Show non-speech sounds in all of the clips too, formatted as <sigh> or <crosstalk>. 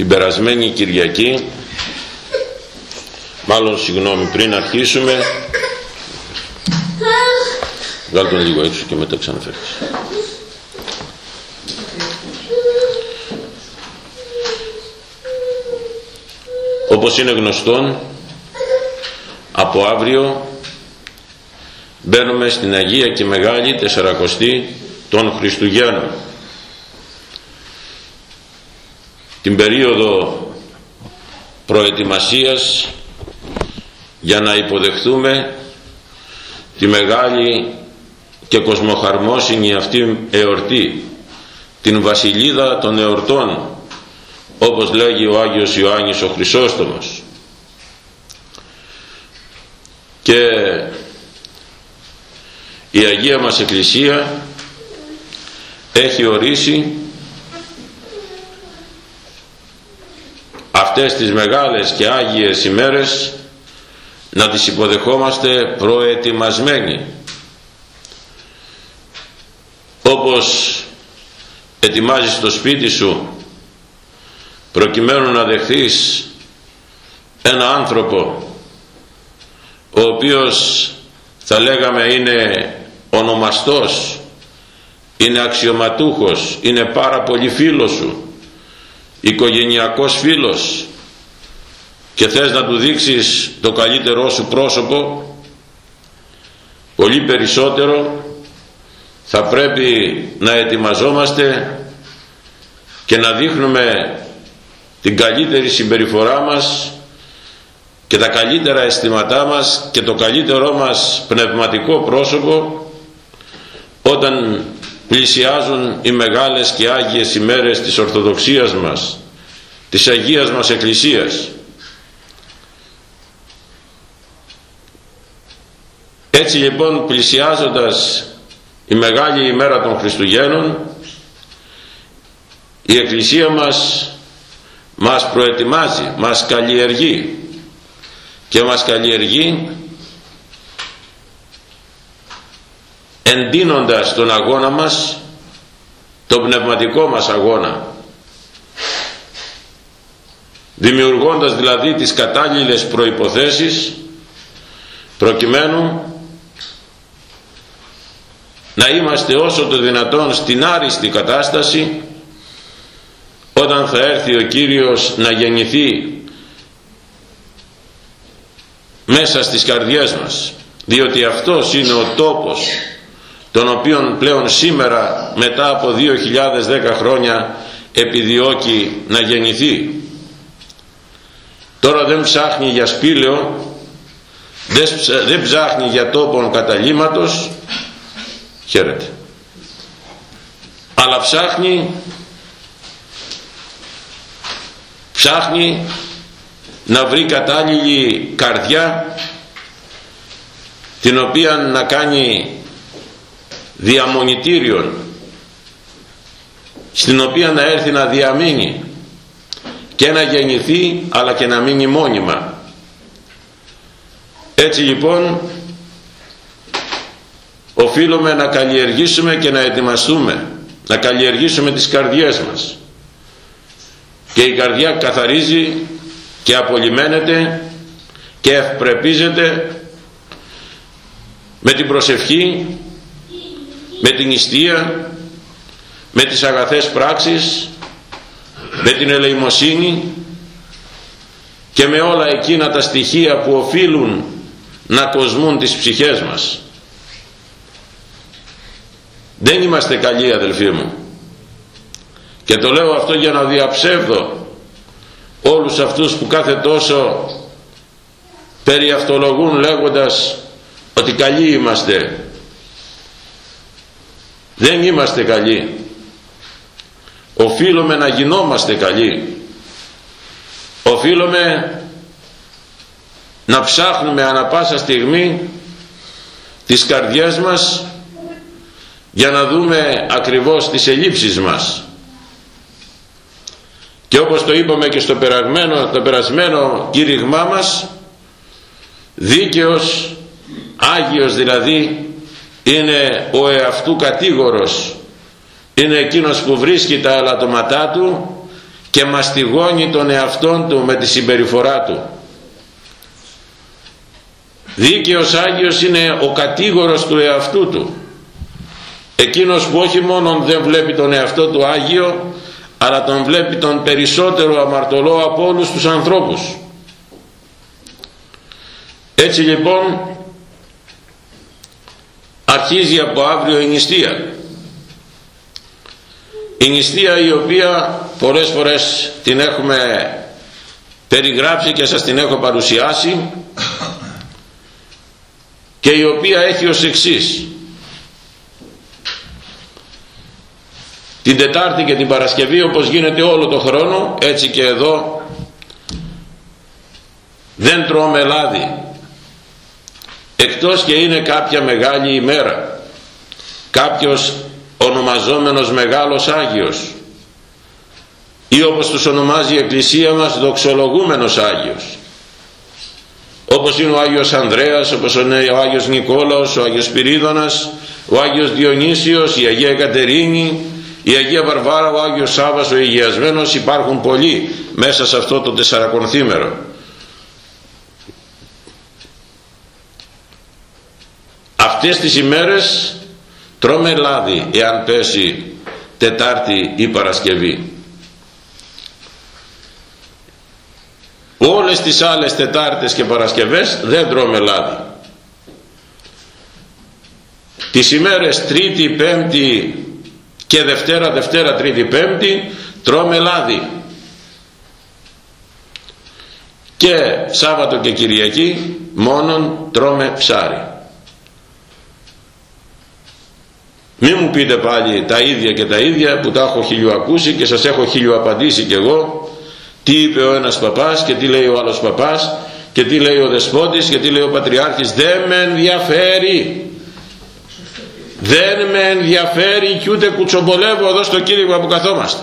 την περασμένη Κυριακή μάλλον συγγνώμη πριν αρχίσουμε βγάλ τον λίγο έξω και μετά ξαναφέρεις όπως είναι γνωστόν από αύριο μπαίνουμε στην Αγία και Μεγάλη Τεσσαρακοστή των Χριστουγέννων την περίοδο προετοιμασίας για να υποδεχθούμε τη μεγάλη και κοσμοχαρμόσυνη αυτή εορτή την βασιλίδα των εορτών όπως λέγει ο Άγιος Ιωάννης ο Χρυσόστομος. Και η Αγία μας Εκκλησία έχει ορίσει αυτές τις μεγάλες και άγιες ημέρες να τις υποδεχόμαστε προετοιμασμένοι. Όπως ετοιμάζεις το σπίτι σου προκειμένου να δεχθείς ένα άνθρωπο ο οποίος θα λέγαμε είναι ονομαστός είναι αξιωματούχος είναι πάρα πολύ φίλος σου οικογενειακός φίλος και θες να του δείξεις το καλύτερό σου πρόσωπο πολύ περισσότερο θα πρέπει να ετοιμαζόμαστε και να δείχνουμε την καλύτερη συμπεριφορά μας και τα καλύτερα αισθήματά μας και το καλύτερό μας πνευματικό πρόσωπο όταν πλησιάζουν οι μεγάλες και άγιες ημέρες της Ορθοδοξίας μας της Αγίας μας Εκκλησίας. Έτσι λοιπόν πλησιάζοντας η μεγάλη ημέρα των Χριστουγέννων η Εκκλησία μας μας προετοιμάζει, μας καλλιεργεί και μας καλλιεργεί εντείνοντας τον αγώνα μας τον πνευματικό μας αγώνα. Δημιουργώντας δηλαδή τις κατάλληλες προϋποθέσεις προκειμένου να είμαστε όσο το δυνατόν στην άριστη κατάσταση όταν θα έρθει ο Κύριος να γεννηθεί μέσα στις καρδιές μας. Διότι αυτός είναι ο τόπος τον οποίον πλέον σήμερα μετά από 2010 χρόνια επιδιώκει να γεννηθεί. Τώρα δεν ψάχνει για σπήλαιο δεν ψάχνει για τόπον καταλήμματος χαίρετε. Αλλά ψάχνει ψάχνει να βρει κατάλληλη καρδιά την οποία να κάνει διαμονητήριον στην οποία να έρθει να διαμείνει και να γεννηθεί αλλά και να μείνει μόνιμα. Έτσι λοιπόν οφείλουμε να καλλιεργήσουμε και να ετοιμαστούμε να καλλιεργήσουμε τις καρδιές μας. Και η καρδιά καθαρίζει και απολυμμένεται και ευπρεπίζεται με την προσευχή με την ιστία με τις αγαθές πράξεις με την ελεημοσύνη και με όλα εκείνα τα στοιχεία που οφείλουν να κοσμούν τις ψυχές μας. Δεν είμαστε καλοί αδελφοί μου. Και το λέω αυτό για να διαψεύδω όλους αυτούς που κάθε τόσο περιαυτολογούν λέγοντας ότι καλοί είμαστε δεν είμαστε καλοί. Οφείλουμε να γινόμαστε καλοί. Οφείλουμε να ψάχνουμε ανα πάσα στιγμή τις καρδιές μας για να δούμε ακριβώς τις ελλείψεις μας. Και όπως το είπαμε και στο περασμένο, το περασμένο κήρυγμά μας δίκαιος Άγιος δηλαδή είναι ο εαυτού κατήγορος. Είναι εκείνος που βρίσκει τα αλατωματά του και μαστιγώνει τον εαυτόν του με τη συμπεριφορά του. Δίκαιος Άγιος είναι ο κατήγορος του εαυτού του. Εκείνος που όχι μόνο δεν βλέπει τον εαυτό του Άγιο αλλά τον βλέπει τον περισσότερο αμαρτωλό από όλους τους ανθρώπους. Έτσι λοιπόν αρχίζει από αύριο η νηστεία. Η νηστεία η οποία πολλές φορές την έχουμε περιγράψει και σας την έχω παρουσιάσει και η οποία έχει ως εξής. Την Τετάρτη και την Παρασκευή όπως γίνεται όλο το χρόνο έτσι και εδώ δεν τρώμε λάδι εκτός και είναι κάποια μεγάλη ημέρα κάποιος ονομαζόμενος Μεγάλος Άγιος ή όπως τους ονομάζει η Εκκλησία μας δοξολογούμενος Άγιος όπως είναι ο Άγιος Ανδρέας, όπως είναι ο Άγιος Νικόλαος, ο Άγιος Πυρίδωνας, ο Άγιος Διονύσιος, η Αγία Κατερίνη, η Αγία Βαρβάρα, ο Άγιος Σάββας, ο Υγειασμένος, υπάρχουν πολλοί μέσα σε αυτό το τεσσαρακονθήμερο. Αυτές τις ημέρες τρώμε λάδι εάν πέσει Τετάρτη ή Παρασκευή. Όλες τις άλλες Τετάρτες και Παρασκευές δεν τρώμε λάδι. Τις ημέρες Τρίτη, Πέμπτη και Δευτέρα, Δευτέρα, Τρίτη, Πέμπτη τρώμε λάδι. Και Σάββατο και Κυριακή μόνον τρώμε ψάρι. Μη μου πείτε πάλι τα ίδια και τα ίδια που τα έχω χιλιοακούσει και σας έχω χιλιοαπαντήσει κι εγώ. Τι είπε ο ένας παπάς και τι λέει ο άλλος παπάς και τι λέει ο δεσπότης και τι λέει ο πατριάρχης. Δεν με ενδιαφέρει. Δεν με ενδιαφέρει και ούτε κουτσομπολεύω εδώ στο κήρυγμα που καθόμαστε.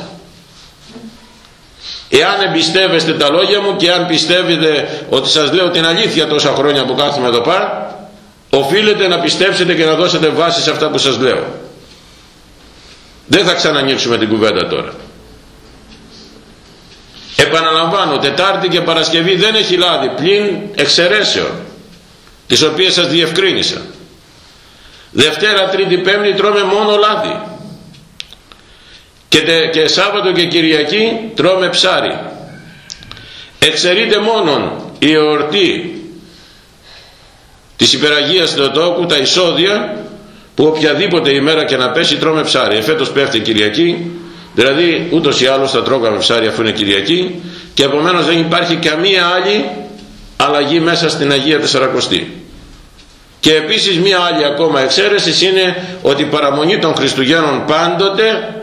Εάν εμπιστεύεστε τα λόγια μου και αν πιστεύετε ότι σας λέω την αλήθεια τόσα χρόνια που κάθομαι εδώ πάνω οφείλετε να πιστέψετε και να δώσετε βάση σε αυτά που σας λέω δεν θα ξανανοίξουμε την κουβέντα τώρα. Επαναλαμβάνω Τετάρτη και Παρασκευή δεν έχει λάδι πλην εξαιρέσεων τις οποίες σας διευκρίνησα. Δευτέρα, Τρίτη, Πέμπτη τρώμε μόνο λάδι. Και, και Σάββατο και Κυριακή τρώμε ψάρι. Εξαιρείται μόνον η εορτή της υπεραγίας του τόκου τα εισόδια που οποιαδήποτε ημέρα και να πέσει τρώμε ψάρι. Εφέτος πέφτει Κυριακή δηλαδή ούτως ή άλλως θα τρώγαμε ψάρι αφού είναι Κυριακή και επομένως δεν υπάρχει καμία άλλη αλλαγή μέσα στην Αγία Τεσσαρακοστή. Και επίσης μία άλλη ακόμα εξαίρεση είναι ότι η παραμονή των Χριστουγέννων πάντοτε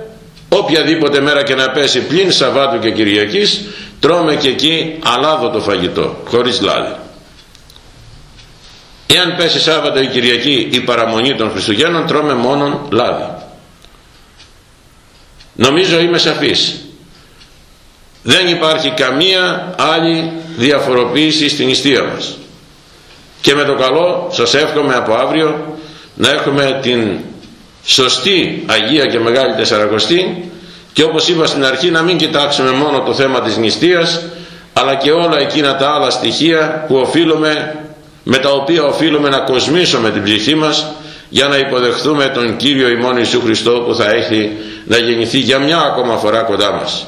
οποιαδήποτε μέρα και να πέσει πλην Σαββάτου και Κυριακής τρώμε και εκεί αλάδο φαγητό χωρίς λάδι εάν πέσει Σάββατο ή Κυριακή η παραμονή των Χριστουγέννων τρώμε μόνον λάδι. Νομίζω είμαι σαφής. Δεν υπάρχει καμία άλλη διαφοροποίηση στην ιστία μας. Και με το καλό σας εύχομαι από αύριο να έχουμε την σωστή Αγία και Μεγάλη Τεσσαρακοστή και όπως είπα στην αρχή να μην κοιτάξουμε μόνο το θέμα της νηστείας αλλά και όλα εκείνα τα άλλα στοιχεία που οφείλουμε με τα οποία οφείλουμε να κοσμήσουμε την ψυχή μας για να υποδεχθούμε τον Κύριο ημών Ιησού Χριστό που θα έχει να γεννηθεί για μια ακόμα φορά κοντά μας.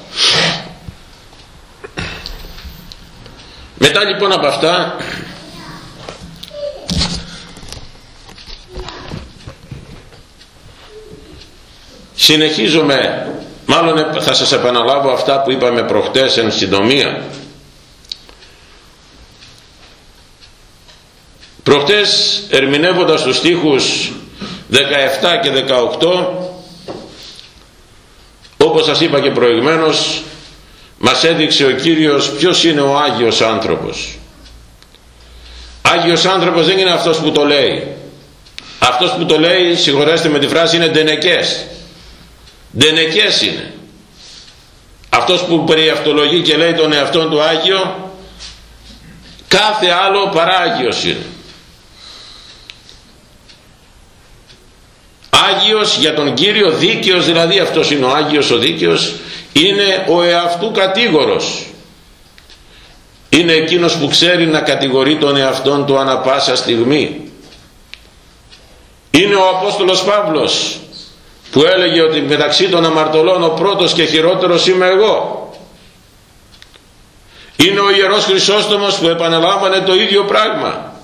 Μετά λοιπόν από αυτά συνεχίζουμε μάλλον θα σας επαναλάβω αυτά που είπαμε προχτές εν συντομία προχτές ερμηνεύοντας τους στίχους 17 και 18 όπως σας είπα και προηγουμένως μας έδειξε ο Κύριος ποιος είναι ο Άγιος άνθρωπος. Άγιος άνθρωπος δεν είναι αυτός που το λέει. Αυτός που το λέει συγχωρέστε με τη φράση είναι ντενεκές. Ντενεκές είναι. Αυτός που περιευτολογεί και λέει τον εαυτόν του Άγιο κάθε άλλο παράγιος είναι Άγιος για τον Κύριο δίκαιος δηλαδή αυτός είναι ο Άγιος ο δίκαιος είναι ο εαυτού κατήγορος. Είναι εκείνος που ξέρει να κατηγορεί τον εαυτόν του ανα πάσα στιγμή. Είναι ο Απόστολος Παύλος που έλεγε ότι μεταξύ των αμαρτωλών ο πρώτος και χειρότερος είμαι εγώ. Είναι ο Ιερός Χρυσόστομος που επαναλάμβανε το ίδιο πράγμα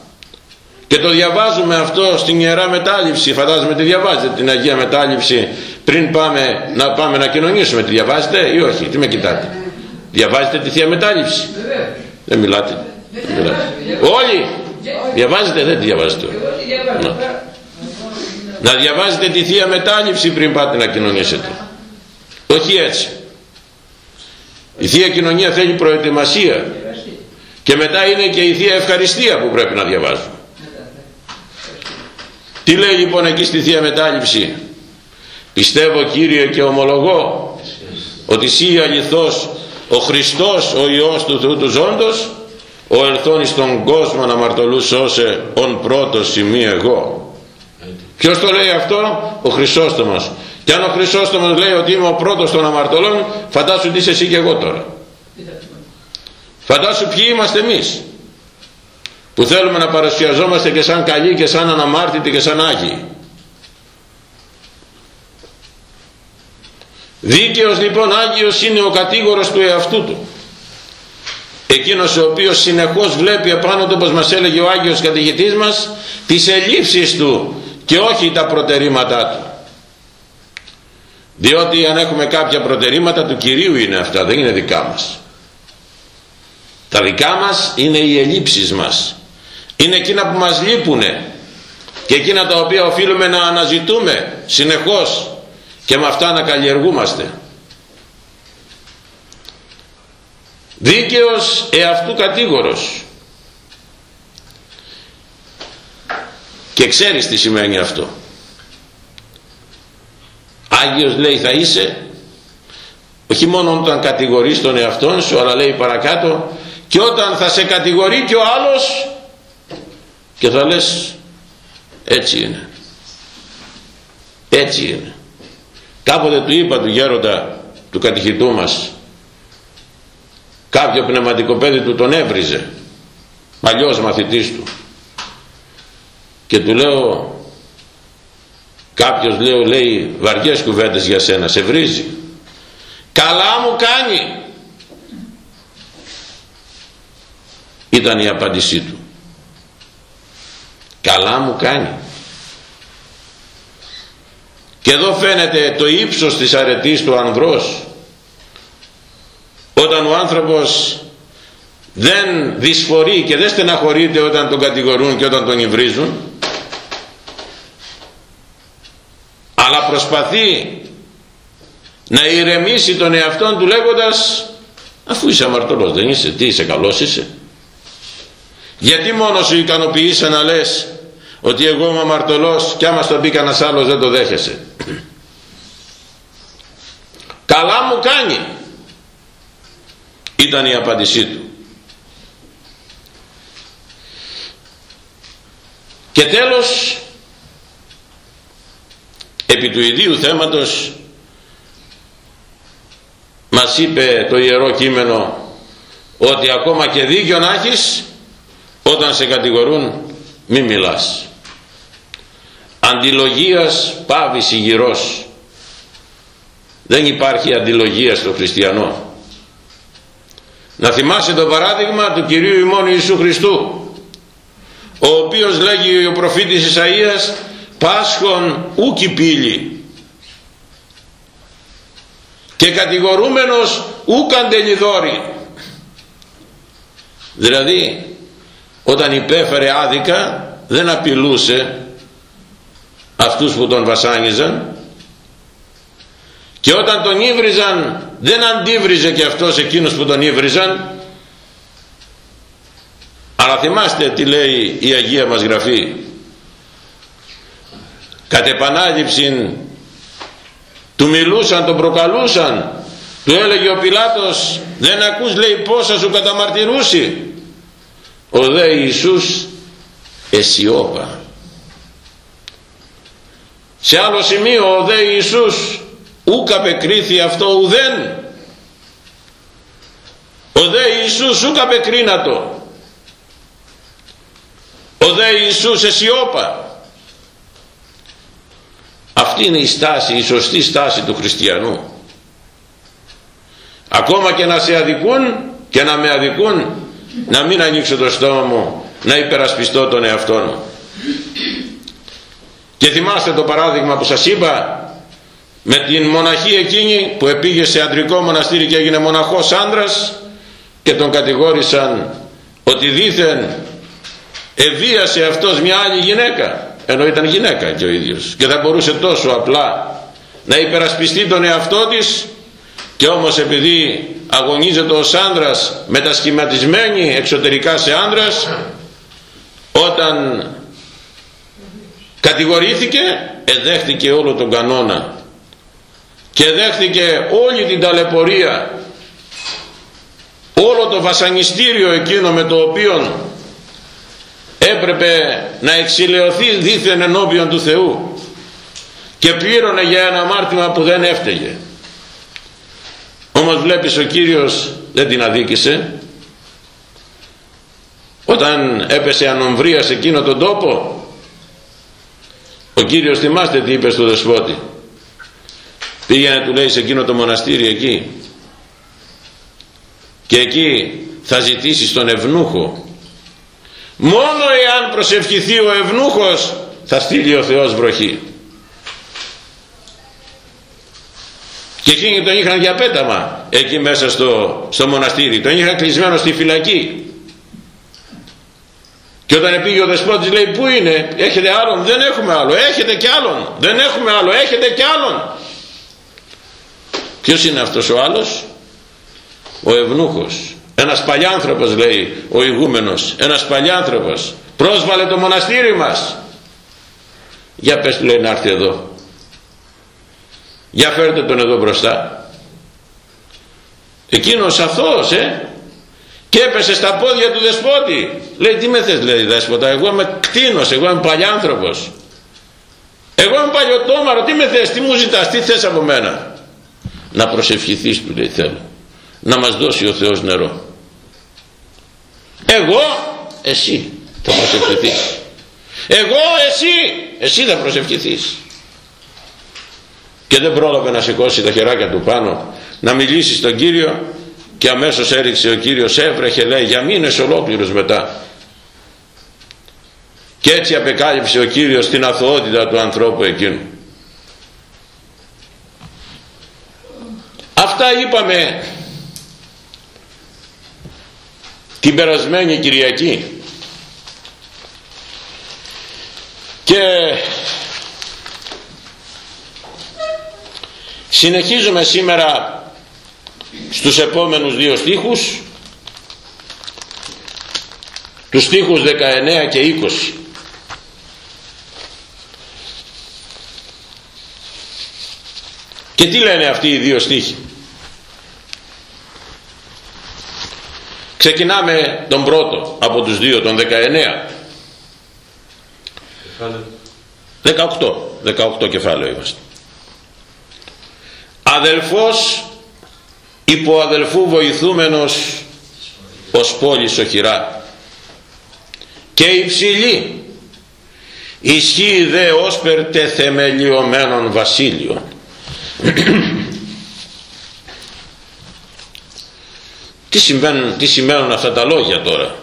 και το διαβάζουμε αυτό στην Ιερά Μετάληψη φαντάζομαι τη διαβάζετε την Αγία Μετάληψη πριν πάμε να πάμε να κοινωνήσουμε. Τη διαβάζετε ή όχι; Τι με κοιτάτε; Διαβάζετε τη Θεία Μετάληψη δεν μιλάτε, δεν μιλάτε. όλοι! Διαβάζετε δεν τη διαβάζετε. Να. να διαβάζετε τη Θεία Μετάληψη πριν πάτε να κοινωνήσετε. Όχι έτσι. Η Θεία Κοινωνία θέλει προετοιμασία. Και μετά είναι και η Θεία Ευχαριστία που πρέπει να διαβάζουμε τι λέει λοιπόν εκεί στη Θεία Μετάληψη πιστεύω Κύριε και ομολογώ ότι εσύ αληθώς ο Χριστός ο Υιός του Θεού του Ζώντος ο ελθόν στον κόσμο να μαρτωλούς σώσε ον πρώτος σημεί εγώ ποιος το λέει αυτό; Ο Χρυσόστομος. Και αν ο Χρυσόστομος λέει ότι είμαι ο πρώτος των αμαρτωλών φαντάσου τι είσαι εσύ και εγώ τώρα. Φαντάσου ποιοι είμαστε εμείς που θέλουμε να παρουσιαζόμαστε και σαν καλοί και σαν αναμάρτητοι και σαν Άγιοι Δίκαιος λοιπόν Άγιος είναι ο κατήγορος του εαυτού του. Εκείνος ο οποίος συνεχώς βλέπει επάνω του όπως μας έλεγε ο Άγιος κατηγητής μας τις ελλείψεις του και όχι τα προτερήματά του. Διότι αν έχουμε κάποια προτερήματα του Κυρίου είναι αυτά, δεν είναι δικά μας. Τα δικά μας είναι οι ελλείψεις μας. Είναι εκείνα που μας λείπουνε και εκείνα τα οποία οφείλουμε να αναζητούμε συνεχώς και με αυτά να καλλιεργούμαστε. Δίκαιος εαυτού κατήγορος. Και ξέρεις τι σημαίνει αυτό. Άγιος λέει θα είσαι όχι μόνο όταν κατηγορείς τον εαυτόν σου αλλά λέει παρακάτω και όταν θα σε κατηγορεί και ο άλλος και θα λες έτσι είναι. Έτσι είναι κάποτε του είπα του γέροντα του κατηχητού μας κάποιο πνευματικό παιδί του τον έβριζε παλιός μαθητής του και του λέω κάποιος λέω λέει βαριές κουβέντες για σένα σε βρίζει καλά μου κάνει ήταν η απάντησή του καλά μου κάνει. Και εδώ φαίνεται το ύψος της αρετής του ανδρός. Όταν ο άνθρωπος δεν δυσφορεί και δεν στεναχωρείται όταν τον κατηγορούν και όταν τον υβρίζουν αλλά προσπαθεί να ηρεμήσει τον εαυτόν του λέγοντας αφού είσαι αμαρτωλός δεν είσαι, τι είσαι καλός είσαι γιατί μόνος σου ικανοποιείσαι να λες ότι εγώ είμαι αμαρτωλός και άμα στον πει κανένας άλλος δεν το δέχεσαι; Καλά μου κάνει. Ήταν η απάντησή του. Και τέλος επί του ιδίου θέματος μας είπε το Ιερό Κείμενο ότι ακόμα και δίκιο να έχεις όταν σε κατηγορούν μη μιλάς. Αντιλογίας πάβης υγιρός δεν υπάρχει αντιλογία στο χριστιανό. Να θυμάσαι το παράδειγμα του Κυρίου ημών Ιησού Χριστού ο οποίος λέγει ο προφήτης Ισαΐας πάσχον ούκη πύλη και κατηγορούμενος ούκαν τελειδόρη δηλαδή όταν υπέφερε άδικα δεν απειλούσε αυτούς που τον βασάνιζαν. Και όταν τον ύβριζαν δεν αντίβριζε και αυτός εκείνους που τον ύβριζαν. Αλλά θυμάστε τι λέει η Αγία μας Γραφή. Κατ' επανάληψη του μιλούσαν, τον προκαλούσαν. Του έλεγε ο Πιλάτος δεν ακούς λέει πόσα σου καταμαρτυρούσει ο δε Ιησούς εσιώπα. Σε άλλο σημείο ο δε Ιησούς ούκ απεκρίθη αυτό ουδέν. Ο δε Ιησούς σου καπεκρίνατο ο δε Ιησούς εσιώπα. Αυτή είναι η στάση η σωστή στάση του χριστιανού. Ακόμα και να σε αδικούν και να με αδικούν να μην ανοίξω το στόμα μου να υπερασπιστώ τον εαυτό μου. Και θυμάστε το παράδειγμα που σας είπα με την μοναχή εκείνη που επήγε σε αντρικό μοναστήρι και έγινε μοναχός άντρας και τον κατηγόρησαν ότι δήθεν εβίασε αυτός μια άλλη γυναίκα. Ενώ ήταν γυναίκα και ο ίδιος. Και θα μπορούσε τόσο απλά να υπερασπιστεί τον εαυτό της και όμως επειδή αγωνίζεται ως άντρας μετασχηματισμένη εξωτερικά σε άντρας όταν κατηγορήθηκε εδέχτηκε όλο τον κανόνα και δέχτηκε όλη την ταλαιπωρία όλο το βασανιστήριο εκείνο με το οποίο έπρεπε να εξηλαιωθεί δίθεν ενώπιον του Θεού και πλήρωνε για ένα μάρτυμα που δεν έφταιγε όμως βλέπεις ο Κύριος δεν την αδίκησε. Όταν έπεσε ανομβρία σε εκείνο τον τόπο ο Κύριος θυμάστε τι είπε στο δεσπότη. Πήγαινε του λέει σε εκείνο το μοναστήρι εκεί. Και εκεί θα ζητήσεις τον ευνούχο. Μόνο εάν προσευχηθεί ο ευνούχος θα στείλει ο Θεός βροχή και εκείνοι τον είχαν για πέταμα εκεί μέσα στο, στο μοναστήρι. Τον είχαν κλεισμένο στη φυλακή. Και όταν πήγε ο δεσπότης λέει πού είναι; Έχετε άλλον; Δεν έχουμε άλλο. Έχετε κι άλλον. Δεν έχουμε άλλο. Έχετε κι άλλον ποιος είναι αυτός ο άλλος; Ο ευνούχος. Ένας παλιάνθρωπος λέει ο ηγούμενος. Ένας παλιάνθρωπος. Πρόσβαλε το μοναστήρι μας για πες του λέει να έρθει εδώ για φέρτε τον εδώ μπροστά. Εκείνος αθώος ε. Και έπεσε στα πόδια του δεσπότη. Λέει τι με θες λέει δέσποτα εγώ είμαι κτίνος εγώ είμαι παλιάνθρωπος εγώ είμαι παλιωτόμαρο τι με θες τι μου ζητάς τι θες από μένα να προσευχηθείς του λέει θέλω να μας δώσει ο Θεός νερό εγώ εσύ θα προσευχηθείς εγώ εσύ εσύ θα προσευχηθείς και δεν πρόλαβε να σηκώσει τα χεράκια του πάνω να μιλήσει στον Κύριο και αμέσως έριξε ο Κύριος έβρεχε λέει για μήνες ολόκληρους μετά και έτσι απεκάλυψε ο Κύριος την αθωότητα του ανθρώπου εκείνου. Αυτά είπαμε την περασμένη Κυριακή. Και συνεχίζουμε σήμερα στους επόμενους δύο στίχους τους στίχους 19 και 20 και τι λένε αυτοί οι δύο στίχοι; Ξεκινάμε τον πρώτο από τους δύο τον 19 18 18 κεφάλαιο είμαστε αδελφός υπό αδελφού βοηθούμενος ως πόλης οχυρά και υψηλή ισχύει δε όσπερ θεμελιωμένων βασίλειων. <clears throat> Τι, συμβαίνουν, τι σημαίνουν αυτά τα λόγια τώρα;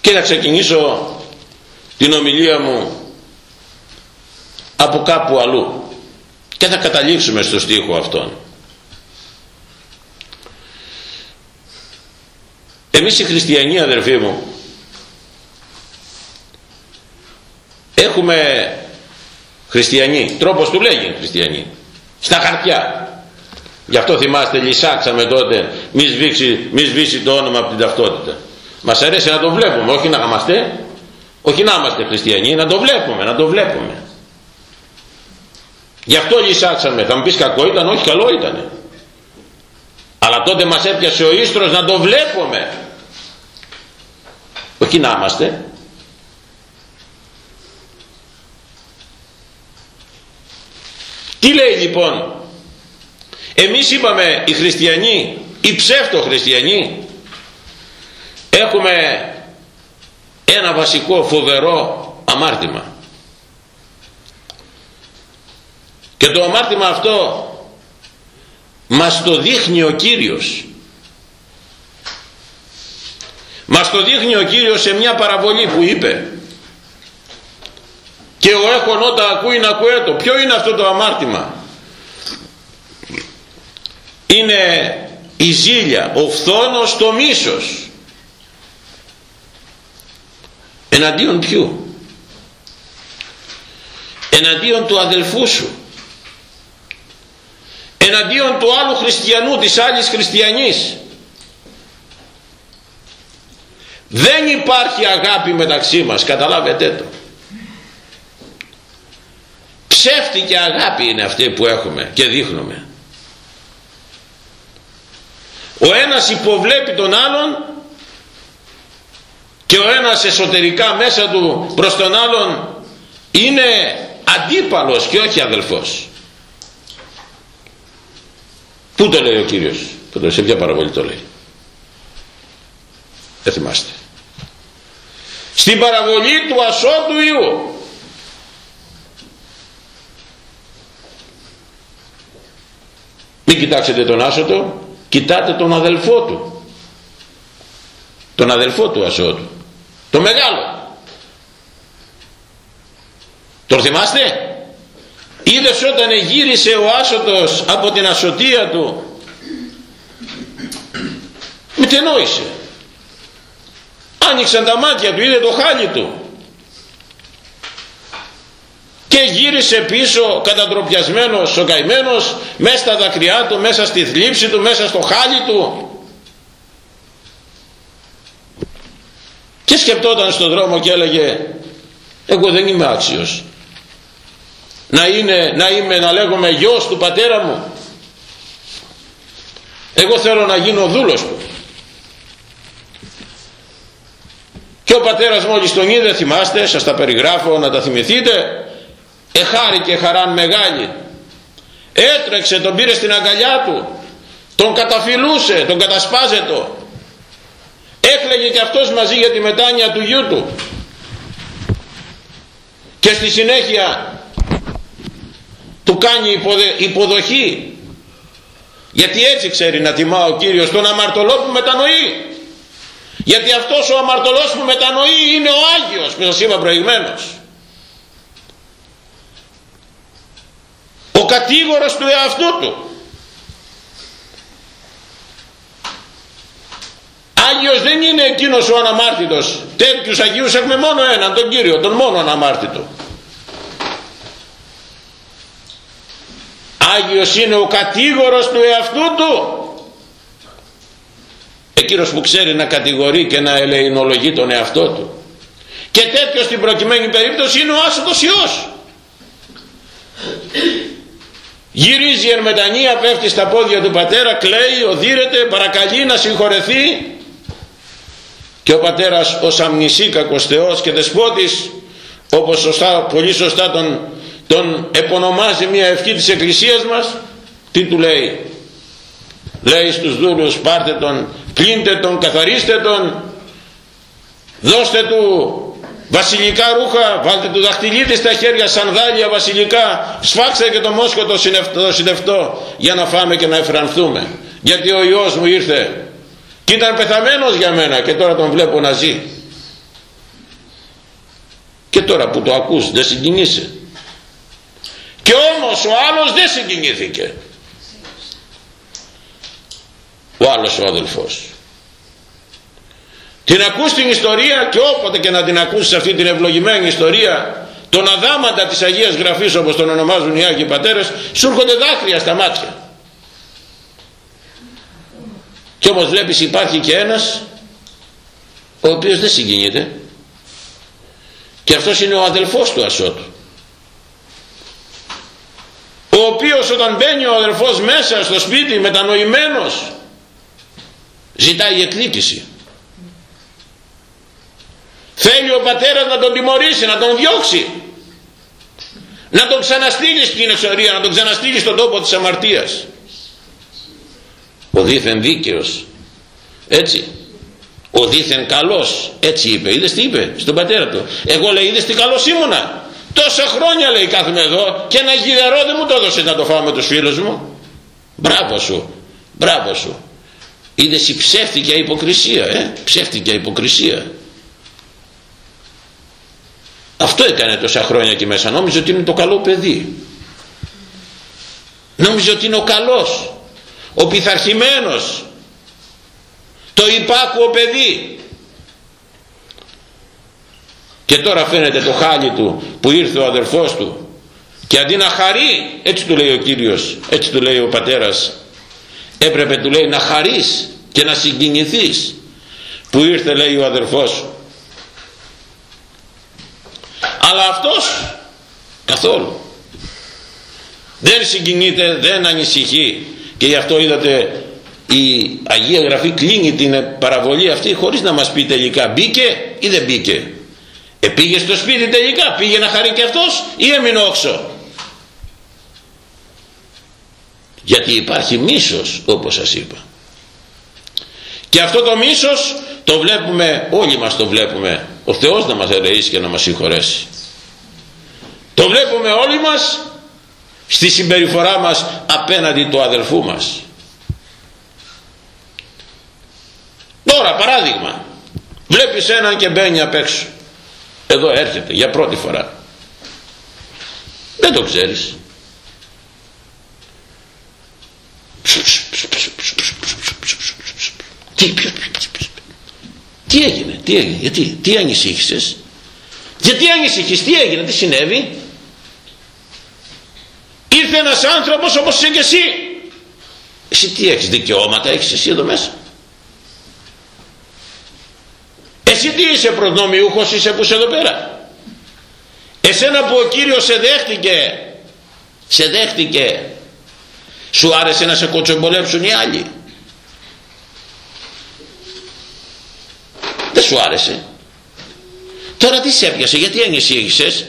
Και να ξεκινήσω την ομιλία μου από κάπου αλλού και θα καταλήξουμε στο στίχο αυτόν. Εμείς οι χριστιανοί αδερφοί μου έχουμε χριστιανοί. Τρόπος του λέγει χριστιανοί. Στα χαρτιά. Γι' αυτό θυμάστε λυσάξαμε τότε μη σβήσει, μη σβήσει το όνομα από την ταυτότητα. Μας αρέσει να το βλέπουμε όχι να είμαστε όχι να είμαστε χριστιανοί να το βλέπουμε να το βλέπουμε Γι' αυτό λυσάξαμε. Θα μου πεις κακό ήταν, όχι καλό ήταν. Αλλά τότε μας έπιασε ο ίστρος να το βλέπουμε. Όχι να είμαστε. Τι λέει λοιπόν; εμείς είπαμε οι χριστιανοί οι ψεύτο χριστιανοί έχουμε ένα βασικό φοβερό αμάρτημα και το αμάρτημα αυτό μας το δείχνει ο Κύριος. Μας το δείχνει ο Κύριος σε μια παραβολή που είπε και ο έχων όταν ακούει να το ποιο είναι αυτό το αμάρτημα; Είναι η ζήλια ο φθόνος το μίσος. Εναντίον ποιου; Εναντίον του αδελφού σου εναντίον του άλλου χριστιανού της άλλης χριστιανής. Δεν υπάρχει αγάπη μεταξύ μας καταλάβετε το. Ψεύτικη αγάπη είναι αυτή που έχουμε και δείχνουμε. Ο ένας υποβλέπει τον άλλον και ο ένας εσωτερικά μέσα του προς τον άλλον είναι αντίπαλος και όχι αδελφός Πού το λέει ο Κύριος, σε ποια παραβολή το λέει; Δεν θυμάστε. Στην παραβολή του ασώτου Ιού. Μην κοιτάξετε τον άσωτο, κοιτάτε τον αδελφό του. Τον αδελφό του ασώτου. Το μεγάλο. Τον θυμάστε; Είδες όταν γύρισε ο άσωτος από την ασωτεία του μετενόησε άνοιξαν τα μάτια του είδε το χάλι του. Και γύρισε πίσω κατατροπιασμένος σοκαημένος μέσα στα δακρυά του μέσα στη θλίψη του μέσα στο χάλι του. Και σκεπτόταν στον δρόμο και έλεγε εγώ δεν είμαι άξιος να, είναι, να είμαι να λέγομαι γιος του πατέρα μου. Εγώ θέλω να γίνω δούλος του. Και ο πατέρας μόλις τον είδε θυμάστε σας τα περιγράφω να τα θυμηθείτε. Εχάρηκε χαράν μεγάλη. Έτρεξε τον πήρε στην αγκαλιά του. Τον καταφυλούσε τον κατασπάζετο. Έκλαιγε και αυτός μαζί για τη μετάνοια του γιού του. Και στη συνέχεια του κάνει υποδοχή. Γιατί έτσι ξέρει να τιμά ο Κύριος τον αμαρτωλό που μετανοεί. Γιατί αυτός ο αμαρτωλός που μετανοεί είναι ο Άγιος που σας είπα προηγμένως. Ο κατήγορος του εαυτού του. Άγιος δεν είναι εκείνος ο αναμάρτητος. Τέτοιους Αγίους έχουμε μόνο έναν τον Κύριο τον μόνο αναμάρτητο Άγιος είναι ο κατήγορος του εαυτού του. Εκείνος που ξέρει να κατηγορεί και να ελεηνολογεί τον εαυτό του. Και τέτοιος στην προκειμένη περίπτωση είναι ο άσωτος Υιός. Γυρίζει εν μετανία πέφτει στα πόδια του πατέρα κλαίει, οδύρεται, παρακαλεί να συγχωρεθεί. Και ο πατέρας ως αμνησίκακος Θεός και δεσπότης όπως σωστά, πολύ σωστά τον τον επωνομάζει μια ευχή της εκκλησίας μας τι του λέει; Λέει στους δούλους πάρτε τον κλείντε τον καθαρίστε τον δώστε του βασιλικά ρούχα βάλτε του δαχτυλίδι στα χέρια σανδάλια βασιλικά σφάξτε και το μόσχο το, το συνευτό για να φάμε και να εφρανθούμε. Γιατί ο Υιός μου ήρθε και ήταν πεθαμένος για μένα και τώρα τον βλέπω να ζει. Και τώρα που το ακούς δεν συγκινείσαι και όμως ο άλλος δεν συγκινήθηκε. Ο άλλος ο αδελφός. Την ακούς την ιστορία και όποτε και να την ακούσεις αυτή την ευλογημένη ιστορία τον αδάματα της Αγίας Γραφής όπως τον ονομάζουν οι Άγιοι Πατέρες σου έρχονται δάκρυα στα μάτια. Και όμως βλέπεις υπάρχει και ένας ο οποίος δεν συγκινείται. Και αυτός είναι ο αδελφός του Ασώτου ο οποίος όταν μπαίνει ο αδερφός μέσα στο σπίτι μετανοημένος ζητάει εκδίκηση θέλει ο πατέρας να τον τιμωρήσει να τον διώξει. Να τον ξαναστείλει στην εξορία να τον ξαναστείλει στον τόπο της αμαρτίας. Ο δίθεν δίκαιος έτσι. Ο δίθεν καλός έτσι είπε. Είδες τι είπε στον πατέρα του. Εγώ λέει είδες τι καλός ήμουνα τόσα χρόνια λέει κάθομαι εδώ και ένα γιδερό δεν μου το έδωσες να το φάω με τους φίλους μου. Μπράβο σου μπράβο σου. Είδες η ψεύτικη υποκρισία ε; ψεύτικη υποκρισία αυτό έκανε τόσα χρόνια εκεί μέσα. Νόμιζε ότι είναι το καλό παιδί. Νόμιζε ότι είναι ο καλός ο πειθαρχημένος το υπάκουο παιδί και τώρα φαίνεται το χάλι του που ήρθε ο αδερφός του. Και αντί να χαρεί έτσι του λέει ο Κύριος έτσι του λέει ο πατέρας. Έπρεπε του λέει να χαρείς και να συγκινηθείς. Που ήρθε λέει ο αδερφός. Σου αλλά αυτός καθόλου. Δεν συγκινείται δεν ανησυχεί. Και γι' αυτό είδατε η Αγία Γραφή κλείνει την παραβολή αυτή χωρίς να μας πει τελικά μπήκε ή δεν μπήκε ε, πήγε στο σπίτι τελικά πήγε να χαρεί και αυτός ή έμεινε όξο; Γιατί υπάρχει μίσος όπως σας είπα. Και αυτό το μίσος το βλέπουμε όλοι μας το βλέπουμε. Ο Θεός να μας ελεήσει και να μας συγχωρέσει. Το βλέπουμε όλοι μας στη συμπεριφορά μας απέναντι του αδελφού μας. Τώρα παράδειγμα. Βλέπεις έναν και μπαίνει απ' έξω εδώ έρχεται για πρώτη φορά. Δεν το ξέρεις. Τι, τι έγινε, τι έγινε, γιατί, τι ανησύχησες; Γιατί ανησυχείς, τι έγινε, τι συνέβη; Ήρθε ένας άνθρωπος όπως είσαι και εσύ. Εσύ τι έχεις δικαιώματα έχεις εσύ εδώ μέσα; Εσύ τι είσαι προνομιούχος είσαι που είσαι εδώ πέρα. Εσένα που ο Κύριος σε δέχτηκε σε δέχτηκε. Σου άρεσε να σε κοτσομπολέψουν οι άλλοι. Δεν σου άρεσε. Τώρα τι σε έπιασε γιατί ανησύγησες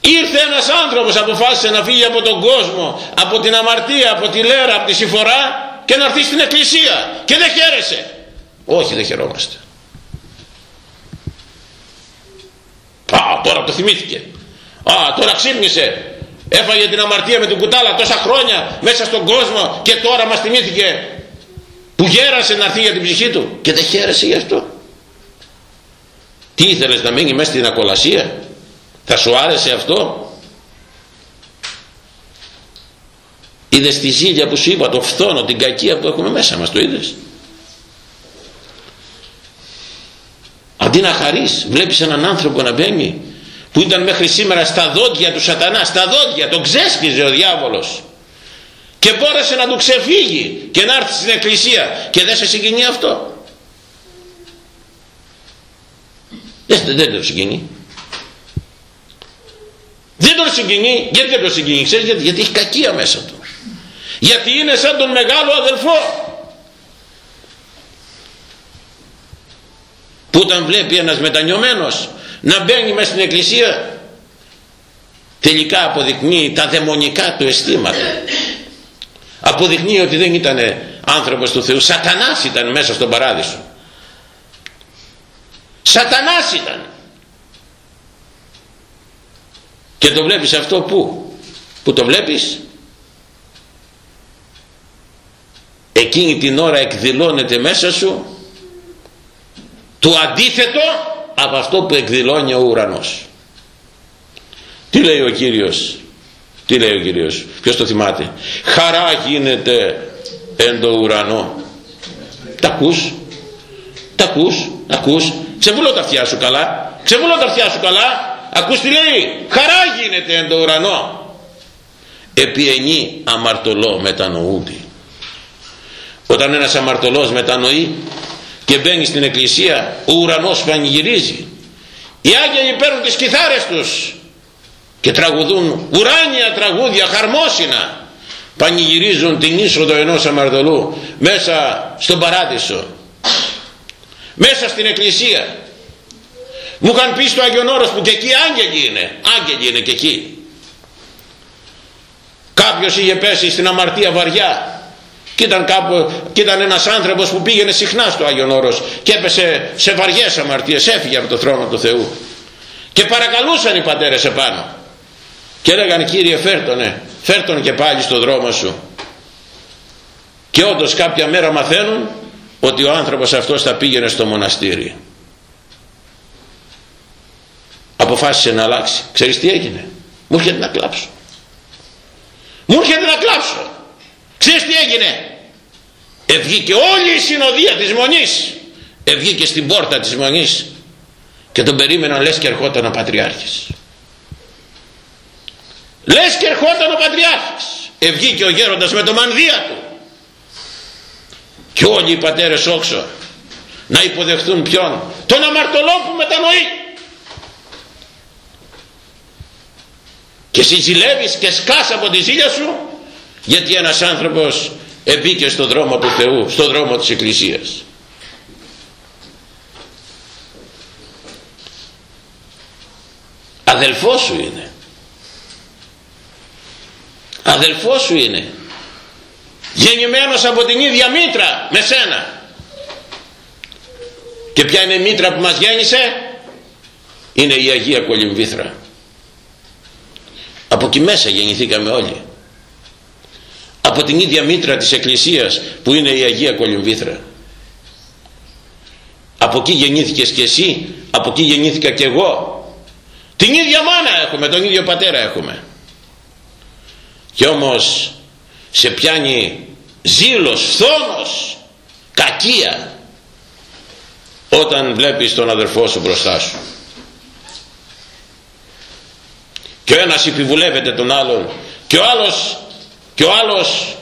ήρθε ένας άνθρωπος αποφάσισε να φύγει από τον κόσμο από την αμαρτία, από τη λέρα, από τη συμφορά και να έρθει στην εκκλησία. Και δεν χαίρεσε όχι δεν χαιρόμαστε α τώρα το θυμήθηκε. Α τώρα ξύπνησε. Έφαγε την αμαρτία με την κουτάλα τόσα χρόνια μέσα στον κόσμο και τώρα μας θυμήθηκε που γέρασε να έρθει για την ψυχή του και δεν χαίρεσε γι' αυτό. Τι ήθελες να μείνει μέσα στην ακολασία; Θα σου άρεσε αυτό; Είδες τη ζήλια που σου είπα το φθόνο την κακία που έχουμε μέσα μας το είδες; Αντί να χαρείς βλέπεις έναν άνθρωπο να μπαίνει που ήταν μέχρι σήμερα στα δόντια του σατανά στα δόντια τον ξέσπιζε ο διάβολος. Και μπόρεσε να του ξεφύγει και να έρθει στην εκκλησία. Και δεν σε συγκινεί αυτό; Δεν, δεν το συγκινεί. Δεν τον συγκινεί. Γιατί δεν τον συγκινεί ξέρεις γιατί, γιατί έχει κακία μέσα του. Γιατί είναι σαν τον μεγάλο αδελφό. Που όταν βλέπει ένας μετανιωμένος να μπαίνει μέσα στην εκκλησία τελικά αποδεικνύει τα δαιμονικά του αισθήματα. Αποδεικνύει ότι δεν ήταν άνθρωπος του Θεού. Σατανάς ήταν μέσα στον παράδεισο. Σατανάς ήταν. Και το βλέπεις αυτό που που το βλέπεις; Εκείνη την ώρα εκδηλώνεται μέσα σου το αντίθετο από αυτό που εκδηλώνει ο ουρανός. Τι λέει ο Κύριος; Τι λέει ο Κύριος; Ποιος το θυμάται; Χαρά γίνεται εν το ουρανό. Τα ακούς; Τα ακούς; Ακούς. Ξεβουλώ τα αυτιά σου καλά. Ξεβουλώ τα αυτιά σου καλά. Ακούς τι λέει; Χαρά γίνεται εν το ουρανό. Επί ενή αμαρτωλό μετανοούντι όταν ένας αμαρτωλός μετανοεί και μπαίνει στην εκκλησία ο ουρανός πανηγυρίζει. Οι άγγελοι παίρνουν τις κιθάρες τους και τραγουδούν ουράνια τραγούδια χαρμόσυνα. Πανηγυρίζουν την είσοδο ενός αμαρτωλού μέσα στον παράδεισο μέσα στην εκκλησία. Μου είχαν πει στο Άγιον Όρος που και εκεί άγγελοι είναι άγγελοι είναι και εκεί. Κάποιος είχε πέσει στην αμαρτία βαριά και ήταν, κάπου, και ήταν ένας άνθρωπος που πήγαινε συχνά στο Άγιον Όρος και έπεσε σε βαριές αμαρτίες έφυγε από το θρόνο του Θεού. Και παρακαλούσαν οι πατέρες επάνω. Και λέγανε Κύριε φέρτονε φέρτον και πάλι στο δρόμο σου και όντως κάποια μέρα μαθαίνουν ότι ο άνθρωπος αυτός θα πήγαινε στο μοναστήρι. Αποφάσισε να αλλάξει. Ξέρεις τι έγινε; Μου έρχεται να κλάψω. Μου έρχεται να κλάψω. Ξέρεις τι έγινε; Ευγήκε όλη η συνοδεία της Μονής. Ευγήκε στην πόρτα της Μονής και τον περίμεναν λες και ερχόταν ο Πατριάρχης. Λες και ερχόταν ο Πατριάρχης. Ευγήκε ο γέροντας με το μανδύα του. Και όλοι οι πατέρες όξο να υποδεχθούν ποιον; Τον αμαρτωλό που μετανοεί και εσύ ζηλεύεις και σκάς από τη ζήλια σου γιατί ένας άνθρωπος εμπήκε στο δρόμο του Θεού στο δρόμο της Εκκλησίας. Αδελφός σου είναι. Αδελφός σου είναι. Γεννημένος από την ίδια μήτρα με σένα. Και ποια είναι η μήτρα που μας γέννησε; Είναι η Αγία Κολυμβήθρα. Από εκεί μέσα γεννηθήκαμε όλοι από την ίδια μήτρα της Εκκλησίας που είναι η Αγία Κολυμβήθρα. Από εκεί γεννήθηκες και εσύ από εκεί γεννήθηκα και εγώ. Την ίδια μάνα έχουμε τον ίδιο πατέρα έχουμε. Και όμως σε πιάνει ζήλος, φθόνος, κακία όταν βλέπεις τον αδερφό σου μπροστά σου. Και ο ένας επιβουλεύεται τον άλλον και ο άλλος και ο άλλος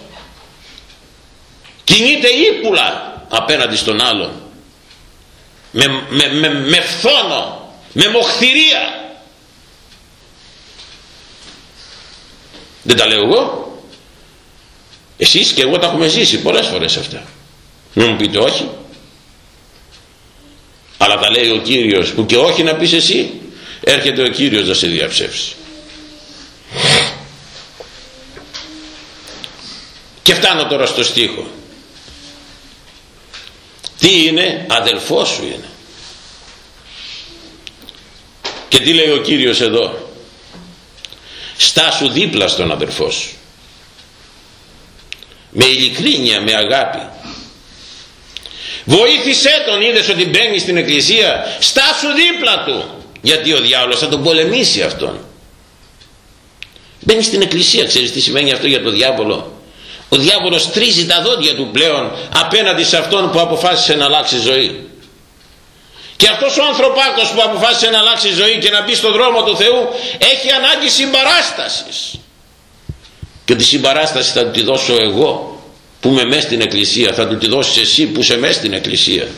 κινείται ύπουλα απέναντι στον άλλον. Με, με, με, με φθόνο με μοχθηρία. Δεν τα λέω εγώ. Εσείς και εγώ τα έχουμε ζήσει πολλές φορές αυτά. Μην μου πείτε όχι. Αλλά τα λέει ο Κύριος που και όχι να πεις εσύ έρχεται ο Κύριος να σε διαψεύσει και φτάνω τώρα στο στίχο. Τι είναι αδελφός σου είναι. Και τι λέει ο Κύριος εδώ. Στάσου δίπλα στον αδελφό σου. Με ειλικρίνεια, με αγάπη. Βοήθησέ τον είδες ότι μπαίνει στην εκκλησία. Στάσου δίπλα του. Γιατί ο διάολος θα τον πολεμήσει αυτόν. Μπαίνει στην εκκλησία ξέρεις τι σημαίνει αυτό για τον διάβολο ο διάβολος τρίζει τα δόντια του πλέον απέναντι σε αυτόν που αποφάσισε να αλλάξει ζωή. Και αυτός ο ανθρωπάκος που αποφάσισε να αλλάξει ζωή και να μπει στον δρόμο του Θεού έχει ανάγκη συμπαράστασης. Και τη συμπαράσταση θα του τη δώσω εγώ που είμαι μέσα στην εκκλησία. Θα του τη δώσεις εσύ που είσαι μέσα στην εκκλησία.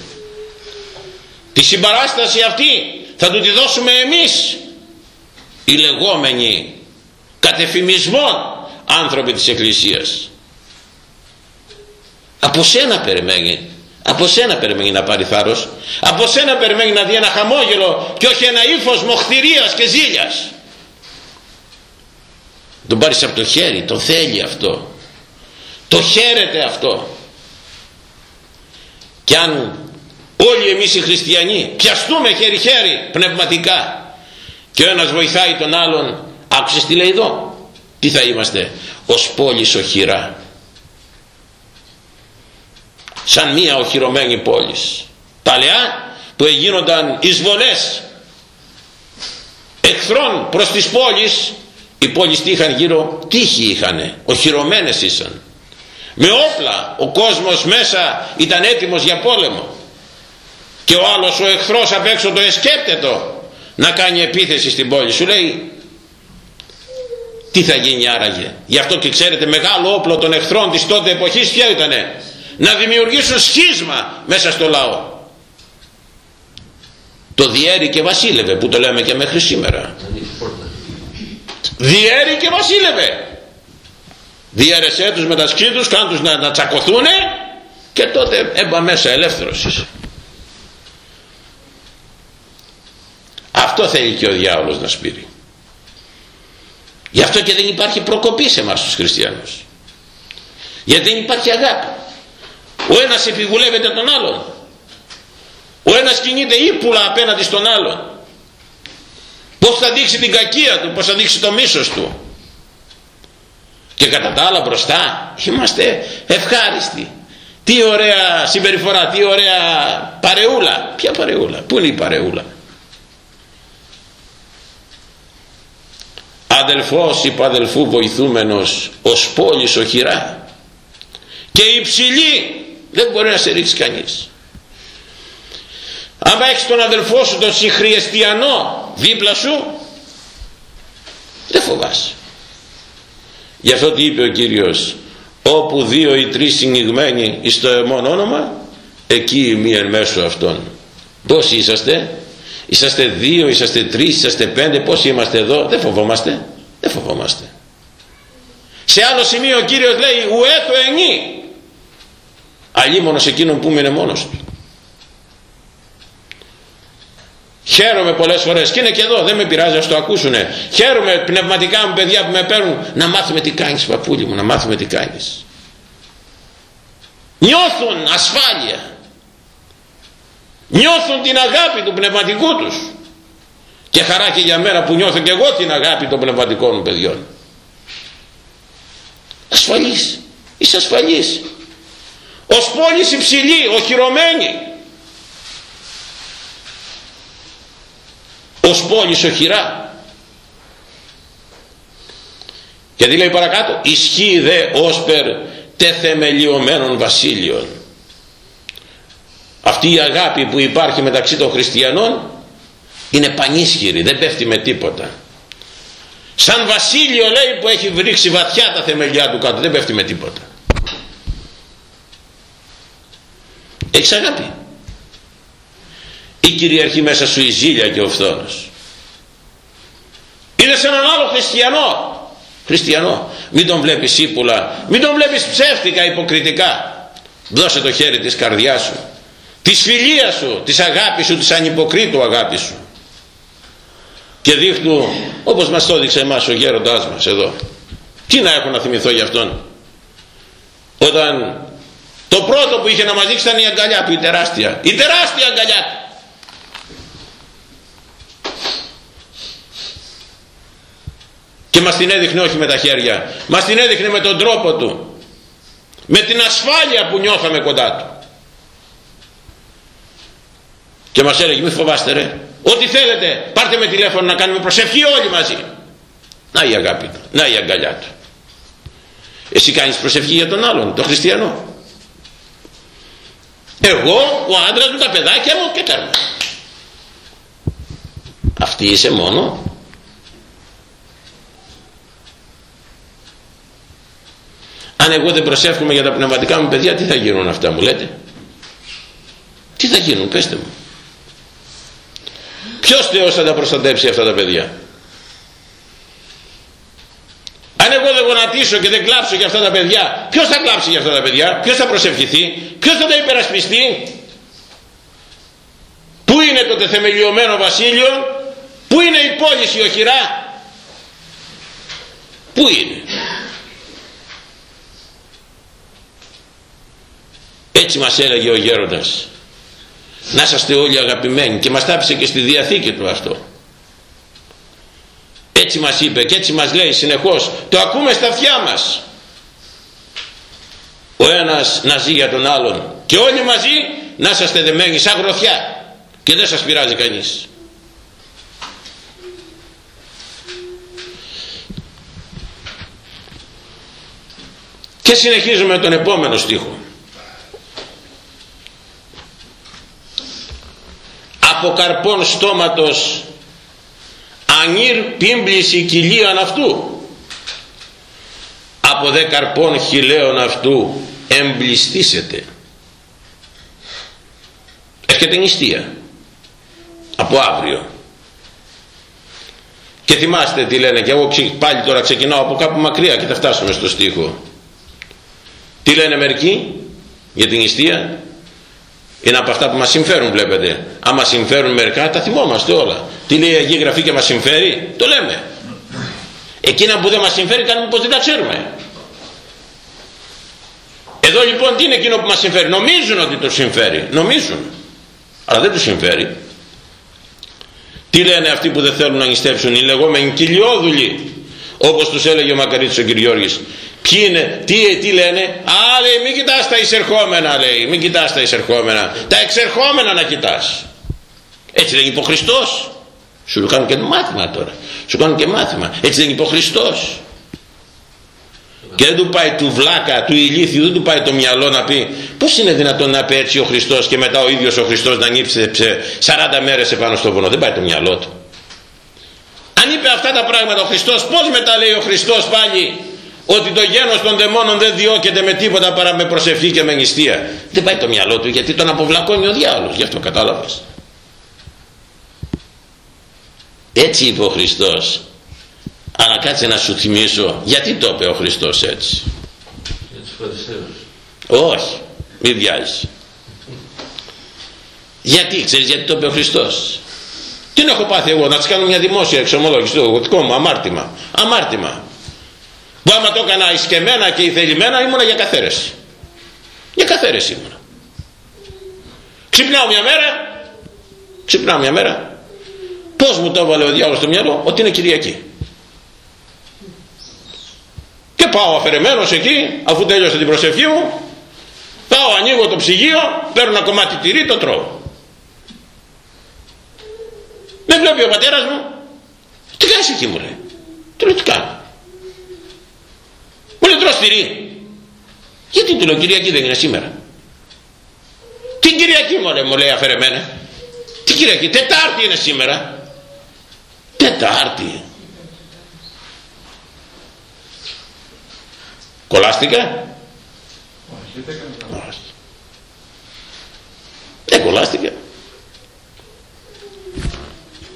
Τη συμπαράσταση αυτή θα του τη δώσουμε εμείς οι λεγόμενοι κατεφημισμών άνθρωποι της εκκλησίας από σένα περιμένει. Από σένα περιμένει να πάρει θάρρος. Από σένα περιμένει να δει ένα χαμόγελο και όχι ένα ύφος μοχθηρίας και ζήλιας. Τον πάρεις από το χέρι το θέλει αυτό. Το χαίρεται αυτό. Και αν όλοι εμείς οι χριστιανοί πιαστούμε χέρι χέρι πνευματικά και ο ένας βοηθάει τον άλλον άκουσες τι λέει εδώ; Τι θα είμαστε; Ως πόλης οχυρά σαν μία οχυρωμένη πόλης. Παλαιά που έγινονταν εισβολές. Εχθρών προς τις πόλεις οι πόλεις τι είχαν γύρω τύχη είχαν οχυρωμένες ήσαν. Με όπλα ο κόσμος μέσα ήταν έτοιμος για πόλεμο. Και ο άλλος ο εχθρός απ' έξω το εσκέπτετο να κάνει επίθεση στην πόλη. Σου λέει τι θα γίνει άραγε γι' αυτό και ξέρετε μεγάλο όπλο των εχθρών της τότε εποχής ποια ήτανε να δημιουργήσουν σχίσμα μέσα στο λαό. Το διέρη και βασίλευε που το λέμε και μέχρι σήμερα. Διέρη και βασίλευε. Διέρεσέ τους με τα σκή τους κάνε τους να, να τσακωθούν και τότε έμπα μέσα ελεύθερος είσαι αυτό θέλει και ο διάολος να σπείρει. Γι' αυτό και δεν υπάρχει προκοπή σε εμάς τους χριστιανούς. Γιατί δεν υπάρχει αγάπη ο ένας επιβουλεύεται τον άλλον. Ο ένας κινείται ύπουλα απέναντι στον άλλον. Πως θα δείξει την κακία του πως θα δείξει το μίσος του. Και κατά τα άλλα μπροστά είμαστε ευχάριστοι. Τι ωραία συμπεριφορά τι ωραία παρεούλα. Ποια παρεούλα πού είναι η παρεούλα; Αδελφός υπαδελφού βοηθούμενος ως πόλης οχυρά και υψηλή δεν μπορεί να σε ρίξει κανείς. Άμα έχεις τον αδελφό σου τον συγχριστιανό δίπλα σου δεν φοβάσαι. Γι' αυτό τι είπε ο Κύριος όπου δύο ή τρεις συνηγμένοι εις το εμόν όνομα εκεί μία εν μέσω αυτών πόσοι είσαστε είσαστε δύο, είσαστε τρεις, είσαστε πέντε πόσοι είμαστε εδώ δεν φοβόμαστε δεν φοβόμαστε. Σε άλλο σημείο ο Κύριος λέει ουέ το ενή αλλήμωνος εκείνον που είναι μόνος του Χαίρομαι πολλές φορές και είναι και εδώ δεν με πειράζει να το ακούσουνε. Χαίρομαι πνευματικά μου παιδιά που με παίρνουν να μάθουμε τι κάνεις παππούλη μου, να μάθουμε τι κάνεις. Νιώθουν ασφάλεια. Νιώθουν την αγάπη του πνευματικού τους. Και χαρά και για μένα που νιώθω και εγώ την αγάπη των πνευματικών μου παιδιών. Ασφαλής. Είσαι ασφαλής. Ως πόλης υψηλή, οχυρωμένη. Ως πόλη οχυρά. Και τι λέει παρακάτω ισχύει δε όσπερ τεθεμελιωμένων βασίλειων αυτή η αγάπη που υπάρχει μεταξύ των χριστιανών είναι πανίσχυρη δεν πέφτει με τίποτα. Σαν βασίλειο λέει που έχει βρίξει βαθιά τα θεμελιά του κάτω δεν πέφτει με τίποτα έχεις αγάπη. Ή κυριαρχεί μέσα σου η ζήλια και ο φθόνος. Είδες έναν άλλο χριστιανό. Χριστιανό. Μην τον βλέπεις ύπουλα. Μην τον βλέπεις ψεύτικα υποκριτικά. Δώσε το χέρι της καρδιάς σου. Της φιλίας σου της αγάπης σου της ανυποκρίτου αγάπης σου. Και δείχνου όπως μας το έδειξε εμάς ο γέροντάς μας εδώ. Τι να έχω να θυμηθώ για αυτόν. Όταν το πρώτο που είχε να μας δείξει ήταν η αγκαλιά του η τεράστια. Η τεράστια αγκαλιά. Του και μας την έδειχνε όχι με τα χέρια. Μας την έδειχνε με τον τρόπο του. Με την ασφάλεια που νιώθαμε κοντά του. Και μας έλεγε μη φοβάστε ρε. Ό,τι θέλετε πάρτε με τηλέφωνο να κάνουμε προσευχή όλοι μαζί να η αγάπη του να η αγκαλιά του. Εσύ κάνεις προσευχή για τον άλλον τον χριστιανό εγώ ο άντρας μου τα παιδάκια μου και τέρμα αυτή είσαι μόνο. Αν εγώ δεν προσεύχομαι για τα πνευματικά μου παιδιά τι θα γίνουν αυτά μου λέτε; Τι θα γίνουν πέστε μου. Ποιος Θεός θα τα προστατέψει αυτά τα παιδιά; αν εγώ δεν γονατίσω και δεν κλάψω για αυτά τα παιδιά. Ποιος θα κλάψει για αυτά τα παιδιά; Ποιος θα προσευχηθεί; Ποιος θα τα υπερασπιστεί; Πού είναι το τεθεμελιωμένο βασίλειο; Πού είναι η πόλη η οχυρά; Πού είναι; Έτσι μας έλεγε ο γέροντας. Να είσαστε όλοι αγαπημένοι. Και μας τάψε και στη Διαθήκη του αυτό έτσι μας είπε και έτσι μας λέει συνεχώς το ακούμε στα αυτιά μας ο ένας να ζει για τον άλλον και όλοι μαζί να είσαστε δεμένοι σαν γροθιά και δεν σας πειράζει κανείς. Και συνεχίζουμε τον επόμενο στίχο. Από καρπών στόματος ανήρ πίμπληση κοιλίαν αυτού. Από δε καρπών χιλέων αυτού εμπλιστήσετε έρχεται νηστεία. Από αύριο. Και θυμάστε τι λένε και εγώ πάλι τώρα ξεκινάω από κάπου μακριά και θα φτάσουμε στο στίχο. Τι λένε μερικοί για την νηστεία; Είναι από αυτά που μας συμφέρουν βλέπετε. Άμα συμφέρουν μερικά τα θυμόμαστε όλα τι λέει η Αγία Γραφή και μας συμφέρει; Το λέμε. Εκείνα που δεν μας συμφέρει κάνουμε πως δεν τα ξέρουμε. Εδώ λοιπόν τι είναι εκείνο που μας συμφέρει; Νομίζουν ότι το συμφέρει. Νομίζουν. Αλλά δεν τους συμφέρει. Τι λένε αυτοί που δεν θέλουν να νηστεύσουν οι λεγόμενοι κυλιόδουλοι όπως τους έλεγε ο Μακαρίτης ο Κυριώργης ποιοι είναι, τι, τι λένε; Α λέει μην κοιτάς τα εισερχόμενα λέει. Μην κοιτάς τα εισερχόμενα. Τα εξερχόμενα να κοιτάς. Έτσι δεν είπε ο Χριστός σου κάνουν και μάθημα τώρα σου κάνουν και μάθημα έτσι δεν είπε ο Χριστός και δεν του πάει του βλάκα, του ηλίθιου, δεν του πάει το μυαλό να πει πώς είναι δυνατόν να πει έτσι ο Χριστός και μετά ο ίδιος ο Χριστός να νύψεψε 40 μέρες επάνω στο βουνό. Δεν πάει το μυαλό του. Αν είπε αυτά τα πράγματα ο Χριστός, πώς μετά λέει ο Χριστός πάλι ότι το γένος των δαιμόνων δεν διώκεται με τίποτα παρά με προσευχή και με νηστεία. Δεν πάει το μυαλό του γιατί τον αποβλακώνει ο διάολος. Γι' αυτό κατάλαβες. Έτσι είπε ο Χριστός. Αλλά κάτσε να σου θυμίσω γιατί το είπε ο Χριστός έτσι. Όχι μην βιάζεις. Γιατί ξέρεις γιατί το είπε ο Χριστός. Τι έχω πάθει εγώ να της κάνω μια δημόσια εξομολόγηση το δικό μου αμάρτημα. Αμάρτημα. Που άμα το έκανα ισκεμένα και ηθελημένα ήμουνα για καθαίρεση. Για καθαίρεση ήμουνα. Ξυπνάω μια μέρα. Ξυπνάω μια μέρα πως μου το έβαλε ο διάολος στο μυαλό; Ότι είναι Κυριακή. Και πάω αφαιρεμένος εκεί αφού τέλειωσα την προσευχή μου πάω ανοίγω το ψυγείο παίρνω ένα κομμάτι τυρί το τρώω. Με βλέπει ο πατέρας μου τι κάνεις εκεί μου λέει του λέω τι κάνω; Μου λέει τρως τυρί γιατί του λέω Κυριακή δεν είναι σήμερα; Την Κυριακή μου λέει, μου λέει αφαιρεμένα τι Κυριακή Τετάρτη είναι σήμερα Τετάρτη Κολλάστηκα. Όχι, δεν κολλάστηκα.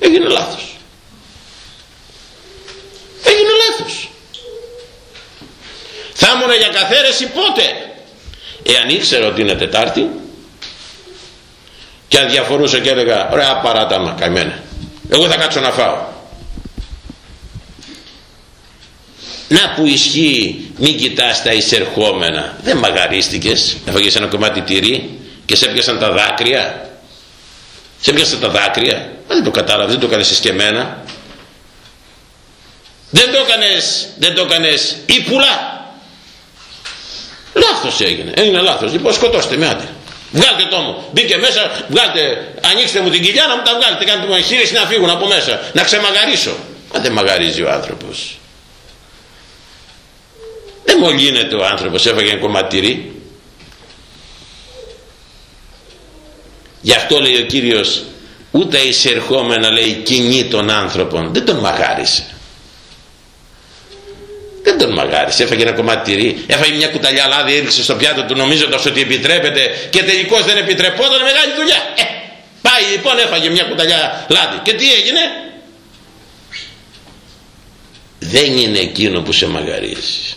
Έγινε λάθος. Έγινε λάθος. Θα ήμουν για καθαίρεση πότε; Εάν ήξερα ότι είναι Τετάρτη και αν διαφορούσα και έλεγα ωραία παράτα μα καημένα. Εγώ θα κάτσω να φάω. Να που ισχύει μην κοιτάς τα εισερχόμενα. Δεν μαγαρίστηκες έφαγες ένα κομμάτι τυρί και σε έπιασαν τα δάκρυα. Σε έπιασαν τα δάκρυα. Μα δεν το κατάλαβες δεν το έκανες εσκεμένα δεν το έκανες δεν το έκανες ύπουλα. Λάθος έγινε. Έγινε λάθος. Λοιπόν σκοτώστε με άντε. Βγάλτε το μου. Μπήκε μέσα, βγάλτε, ανοίξτε μου την κοιλιά να μου τα βγάλετε. Κάντε μου εγχείρηση να φύγουν από μέσα. Να ξεμαγαρίσω. Μα δεν μαγαρίζει ο άνθρωπος δεν μολύνεται ο άνθρωπος έφαγε ένα κομματήρι. Γι' αυτό λέει ο Κύριος ούτε εισερχόμενα λέει κοινή των άνθρωπων δεν τον μαγάρισε. Δεν τον μαγάρισε. Έφαγε ένα κομματήρι έφαγε μια κουταλιά λάδι έριξε στο πιάτο του νομίζοντας ότι επιτρέπεται και τελικώς δεν επιτρεπόταν μεγάλη δουλειά. Ε, πάει λοιπόν έφαγε μια κουταλιά λάδι. Και τι έγινε; Δεν είναι εκείνο που σε μαγαρίζει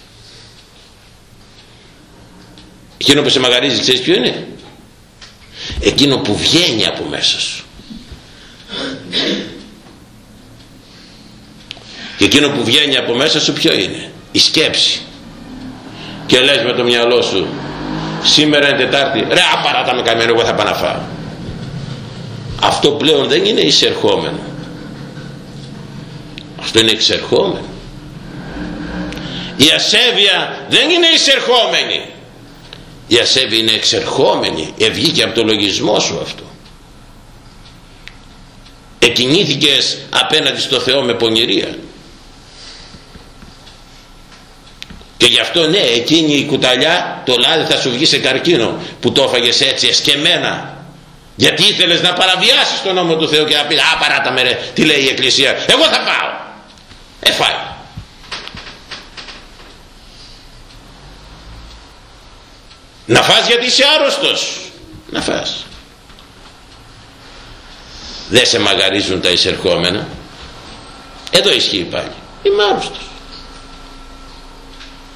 εκείνο που σε μαγαρίζει ξέρεις ποιο είναι; Εκείνο που βγαίνει από μέσα σου. Και εκείνο που βγαίνει από μέσα σου ποιο είναι; Η σκέψη. Και λες με το μυαλό σου σήμερα είναι Τετάρτη. Ρε απαράτα με καημένο εγώ θα πάω να φάω αυτό πλέον δεν είναι εισερχόμενο. Αυτό είναι εξερχόμενο. Η ασέβεια δεν είναι εισερχόμενη η ασέβη είναι εξερχόμενη. Ευγήκε από το λογισμό σου αυτό. Εκινήθηκες απέναντι στο Θεό με πονηρία. Και γι' αυτό ναι εκείνη η κουταλιά το λάδι θα σου βγει σε καρκίνο που το έφαγες έτσι εσκεμένα γιατί ήθελες να παραβιάσεις τον νόμο του Θεού και να πεις α παράτα με ρε τι λέει η Εκκλησία εγώ θα πάω ε να φας γιατί είσαι άρρωστος να φας δεν σε μαγαρίζουν τα εισερχόμενα εδώ ισχύει πάλι είμαι άρρωστος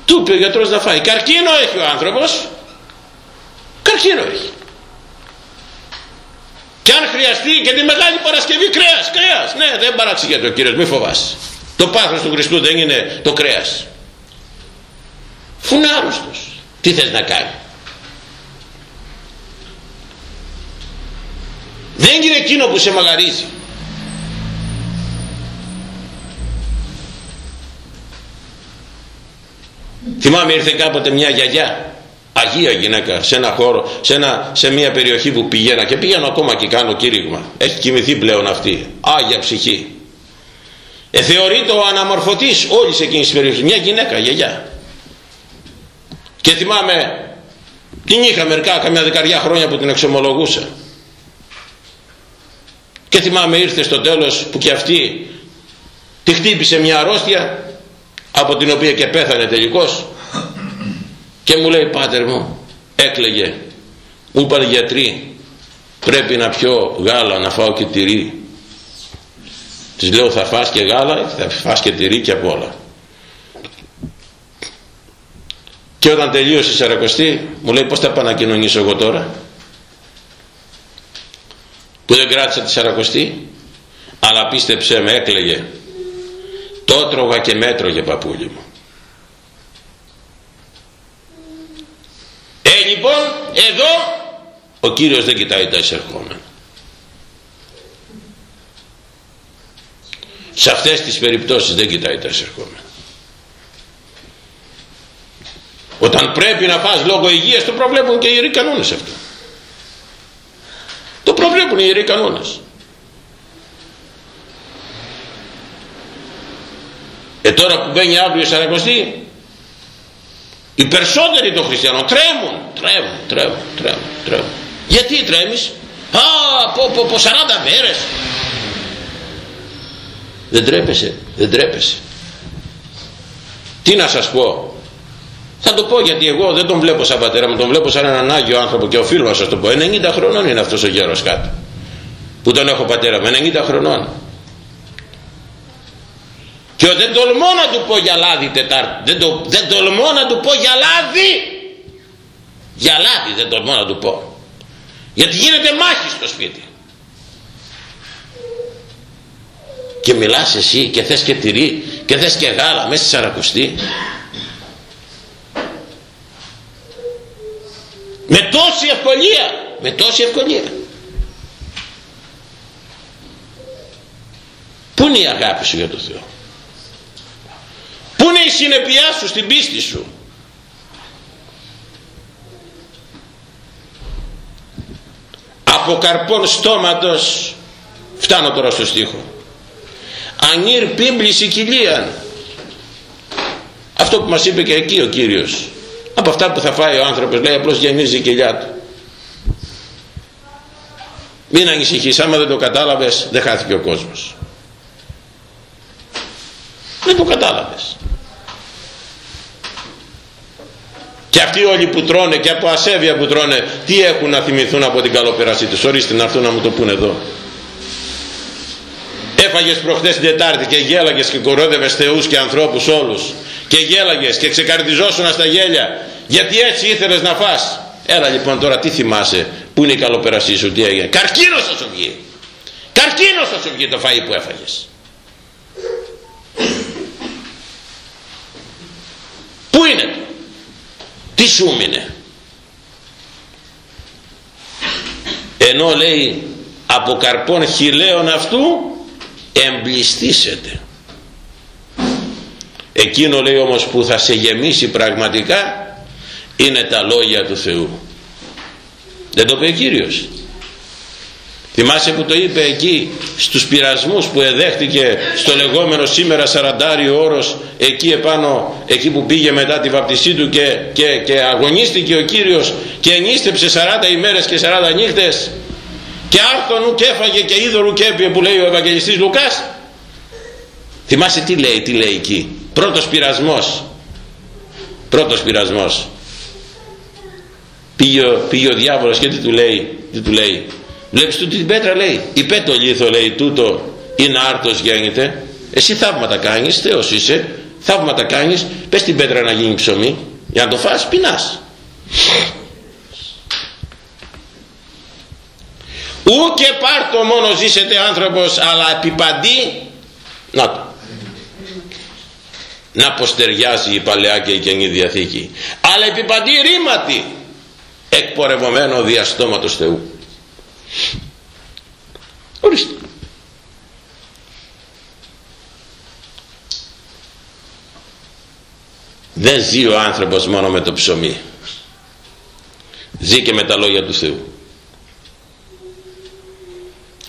του είπε ο γιατρός να φάει καρκίνο έχει ο άνθρωπος καρκίνο έχει και αν χρειαστεί και τη Μεγάλη Παρασκευή κρέας, κρέας, ναι δεν παραξηγείται ο Κύριος, μη φοβάσαι. Το πάθος του Χριστού δεν είναι το κρέας. Φου είναι άρρωστος. Τι θες να κάνει; Δεν είναι εκείνο που σε μαγαρίζει θυμάμαι ήρθε κάποτε μια γιαγιά Αγία γυναίκα σε ένα χώρο, σε, ένα, σε μια περιοχή που πηγαίνα και πηγαίνω ακόμα και κάνω κήρυγμα. Έχει κοιμηθεί πλέον αυτή. Άγια ψυχή. Ε, θεωρείται ο αναμορφωτής όλης εκείνης της περιοχής. Μια γυναίκα, γιαγιά. Και θυμάμαι, την είχα μερικά, καμιά δεκαριά χρόνια που την εξομολογούσα. Και θυμάμαι ήρθε στο τέλος που και αυτή τη χτύπησε μια αρρώστια από την οποία και πέθανε τελικώς. Και μου λέει πάτερ μου έκλαιγε. Μου είπαν γιατροί πρέπει να πιω γάλα να φάω και τυρί της λέω θα φας και γάλα θα φας και τυρί και απ' όλα και όταν τελείωσε η Σαρακοστή μου λέει πως θα πάω να κοινωνήσω εγώ τώρα; Που δεν κράτησα τη Σαρακοστή αλλά πίστεψέ με έκλαιγε το τρώγα και μέτρωγε παππούλι μου Ε, λοιπόν, εδώ ο Κύριος δεν κοιτάει τα εισερχόμενα. Σε αυτές τις περιπτώσεις δεν κοιτάει τα εισερχόμενα. Όταν πρέπει να φας λόγω υγείας το προβλέπουν και οι ιεροί κανόνες αυτό. Το προβλέπουν οι ιεροί κανόνες. Ε τώρα που μπαίνει αύριο Σαρακοστή οι περισσότεροι των χριστιανών τρέμουν, τρέμουν, τρέμουν, τρέμουν, τρέμουν. Γιατί τρέμεις; Α, από, από, από 40 μέρες. Δεν τρέπεσαι, δεν τρέπεσαι. Τι να σας πω; Θα το πω γιατί εγώ δεν τον βλέπω σαν πατέρα μου, τον βλέπω σαν έναν Άγιο άνθρωπο και οφείλω να σας το πω. 90 χρονών είναι αυτός ο γέρος κάτω. Που τον έχω πατέρα μου, 90 χρονών και δεν τολμώ να του πω για λάδι Τετάρτη δεν, το, δεν τολμώ να του πω για λάδι για λάδι δεν τολμώ να του πω γιατί γίνεται μάχη στο σπίτι και μιλάς εσύ και θες και τυρί και θες και γάλα μέσα στη Σαρακοστή με τόση ευκολία με τόση ευκολία πού είναι η αγάπη σου για το Θεό; Πού είναι η συνεπειά σου στην πίστη σου; Από καρπών στόματος φτάνω τώρα στο στίχο. Ανήρ πίμπληση κοιλίαν. Αυτό που μας είπε και εκεί ο Κύριος. Από αυτά που θα φάει ο άνθρωπος λέει απλώς γεμίζει η κοιλιά του. Μην ανησυχείς, άμα δεν το κατάλαβες δεν χάθηκε ο κόσμος. Δεν το κατάλαβες. Και αυτοί όλοι που τρώνε και από ασέβεια που τρώνε, τι έχουν να θυμηθούν από την καλοπέρασή τους; Ορίστε να έρθουν να μου το πούνε εδώ. Έφαγες προχθές την Τετάρτη και γέλαγες και κορόδευες θεούς και ανθρώπους όλους. Και γέλαγες και ξεκαρδιζόσουν στα γέλια. Γιατί έτσι ήθελες να φας; Έλα λοιπόν τώρα τι θυμάσαι; Πού είναι η καλοπέρασή σου, τι έγινε. Καρκίνος θα σου βγει. Καρκίνος θα σου βγει το φαΐ που έφαγες. Πού είναι; Τι σου μείνε; Ενώ λέει από καρπών χιλέων αυτού εμπληστήσετε εκείνο λέει όμως που θα σε γεμίσει πραγματικά είναι τα λόγια του Θεού δεν το πει ο Κύριος Θυμάσαι που το είπε εκεί στους πειρασμούς που εδέχτηκε στο λεγόμενο σήμερα σαραντάριο όρος εκεί επάνω, εκεί που πήγε μετά τη βαπτισή του και, και, και αγωνίστηκε ο Κύριος και ενίστεψε 40 ημέρες και 40 νύχτες και άρθονου και έφαγε και είδωρου και έπιε που λέει ο Ευαγγελιστής Λουκάς. Θυμάσαι τι λέει, τι λέει εκεί. Πρώτος πειρασμός. Πρώτος πειρασμός. Πήγε, πήγε ο διάβολος και τι του λέει, τι του λέει Βλέπεις τούτη την πέτρα λέει. Η πέτο λίθο λέει τούτο είναι άρτος γέννηται. Εσύ θαύματα κάνεις, Θεός είσαι. Θαύματα κάνεις. Πες την πέτρα να γίνει ψωμί. Για να το φας πεινάς. Ού και πάρτο μόνο ζήσετε άνθρωπος αλλά επιπαντή να το να αποστεριάζει η Παλαιά και η Καινή Διαθήκη αλλά επιπαντή ρήματι εκπορευωμένο διαστόματος Θεού. Ορίστε. Δεν ζει ο άνθρωπος μόνο με το ψωμί. Ζει και με τα λόγια του Θεού.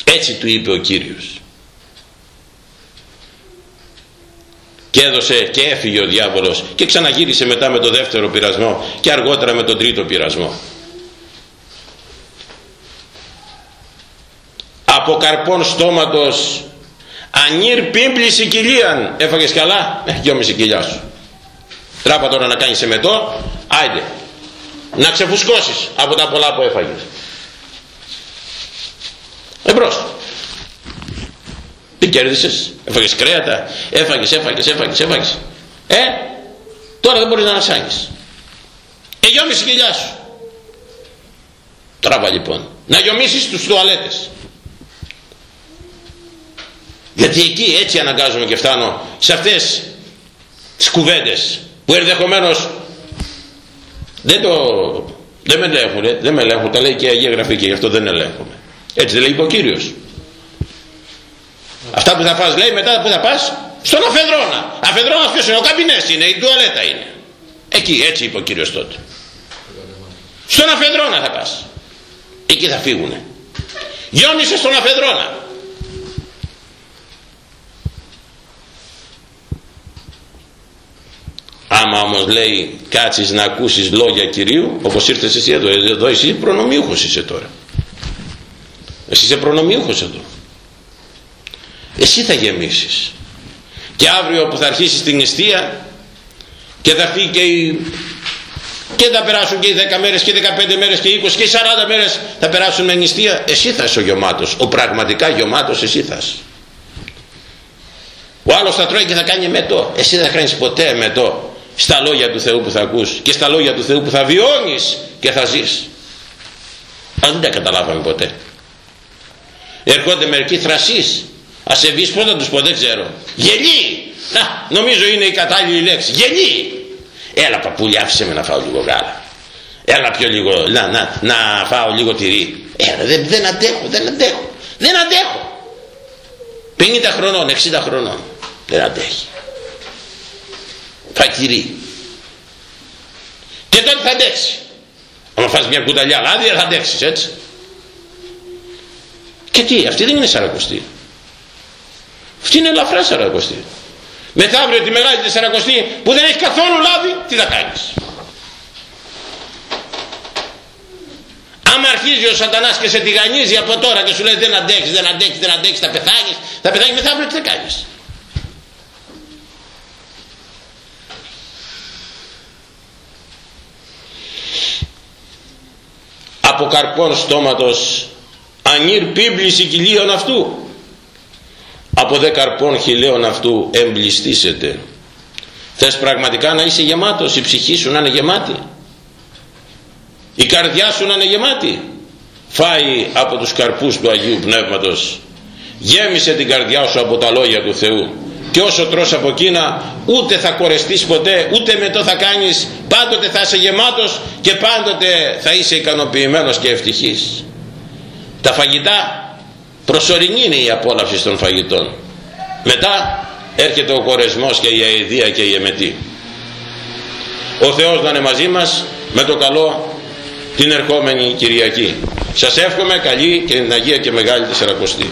Έτσι του είπε ο Κύριος. Και έδωσε και έφυγε ο διάβολος και ξαναγύρισε μετά με το δεύτερο πειρασμό και αργότερα με τον τρίτο πειρασμό από καρπών στόματος. Ανήρ πίμπληση κοιλίαν έφαγες καλά; Ε, δυόμιση κοιλιά σου. Τράπα τώρα να κάνεις εμετό. Άιντε. Να ξεφουσκώσεις από τα πολλά που έφαγες. Εμπρός. Τι κέρδισες; Έφαγες κρέατα; Έφαγες έφαγες έφαγες έφαγες. Ε τώρα δεν μπορείς να ανασάγεις ε γιόμιση κοιλιά σου. Τράβα λοιπόν. Να γιομίσεις τους τουαλέτες γιατί εκεί έτσι αναγκάζομαι και φτάνω σε αυτές τις κουβέντες που ενδεχομένως δεν το δεν με ελέγχουν, δεν με ελέγχουν, τα λέει και η Αγία Γραφή και γι' αυτό δεν ελέγχουμε. Έτσι δεν λέει ο Κύριος. Αυτά που θα πας λέει μετά που θα πας στον αφεδρόνας. Αφεδρώνας ποιος είναι, ο καμπινές είναι, η τουαλέτα είναι. Εκεί έτσι είπε ο Κύριος τότε. Στον αφεδρόνα θα πας. Εκεί θα φύγουνε. Γιώνησε στον αφεδρόνα. Άμα όμως λέει κάτσεις να ακούσεις λόγια Κυρίου όπως ήρθες εσύ εδώ, εδώ εσύ προνομιούχος είσαι τώρα. Εσύ είσαι προνομιούχος εδώ. Εσύ θα γεμίσεις. Και αύριο που θα αρχίσεις την νηστεία και θα φύγει και η... και θα περάσουν και οι 10 μέρες και οι 15 μέρες και οι 20 και οι 40 μέρες θα περάσουν με νηστεία. Εσύ θα είσαι ο γεμάτος. Ο πραγματικά γεμάτος εσύ θα είσαι. Ο άλλος θα τρώει και θα κάνει μετό. Εσύ δεν θα κάνεις ποτέ μετό στα λόγια του Θεού που θα ακούς και στα λόγια του Θεού που θα βιώνεις και θα ζεις. Αν δεν τα καταλάβαμε ποτέ. Ερχόνται μερικοί θρασείς ασεβείς πως να τους πω δεν ξέρω. Γελί να νομίζω είναι η κατάλληλη λέξη. Γελί έλα παππούλια άφησε με να φάω λίγο γάλα. Έλα πιο λίγο. Να, να, να φάω λίγο τυρί. Έλα δεν, δεν αντέχω δεν αντέχω. Δεν αντέχω. 50 χρονών 60 χρονών. Δεν αντέχει φακυρί και τότε θα αντέξει. Άμα φας μια κουταλιά λάδι θα αντέξεις έτσι. Και τι αυτή δεν είναι σαρακοστή. Αυτή είναι ελαφρά σαρακοστή. Μεθαύριο τη μεγάλη της σαρακοστή που δεν έχει καθόλου λάδι τι θα κάνεις; Άμα αρχίζει ο σατανάς και σε τηγανίζει από τώρα και σου λέει δεν αντέξεις, δεν αντέξεις, δεν αντέξεις, θα πεθάνεις, θα πεθάνεις μεθαύριο τι θα κάνεις; Από καρπών στόματος ανήρ πίμπληση κοιλίων αυτού. Από δε καρπών χιλίων αυτού εμπληστήσετε θες πραγματικά να είσαι γεμάτος η ψυχή σου να είναι γεμάτη. Η καρδιά σου να είναι γεμάτη. Φάει από τους καρπούς του Αγίου Πνεύματος. Γέμισε την καρδιά σου από τα λόγια του Θεού και όσο τρως από εκείνα ούτε θα κορεστείς ποτέ ούτε με το θα κάνεις. Πάντοτε θα είσαι γεμάτος και πάντοτε θα είσαι ικανοποιημένος και ευτυχής. Τα φαγητά προσωρινή είναι η απόλαυση των φαγητών. Μετά έρχεται ο κορεσμός και η αηδία και η εμετή. Ο Θεός να είναι μαζί μας με το καλό την ερχόμενη Κυριακή. Σας εύχομαι καλή και την Αγία και Μεγάλη Τεσσαρακοστή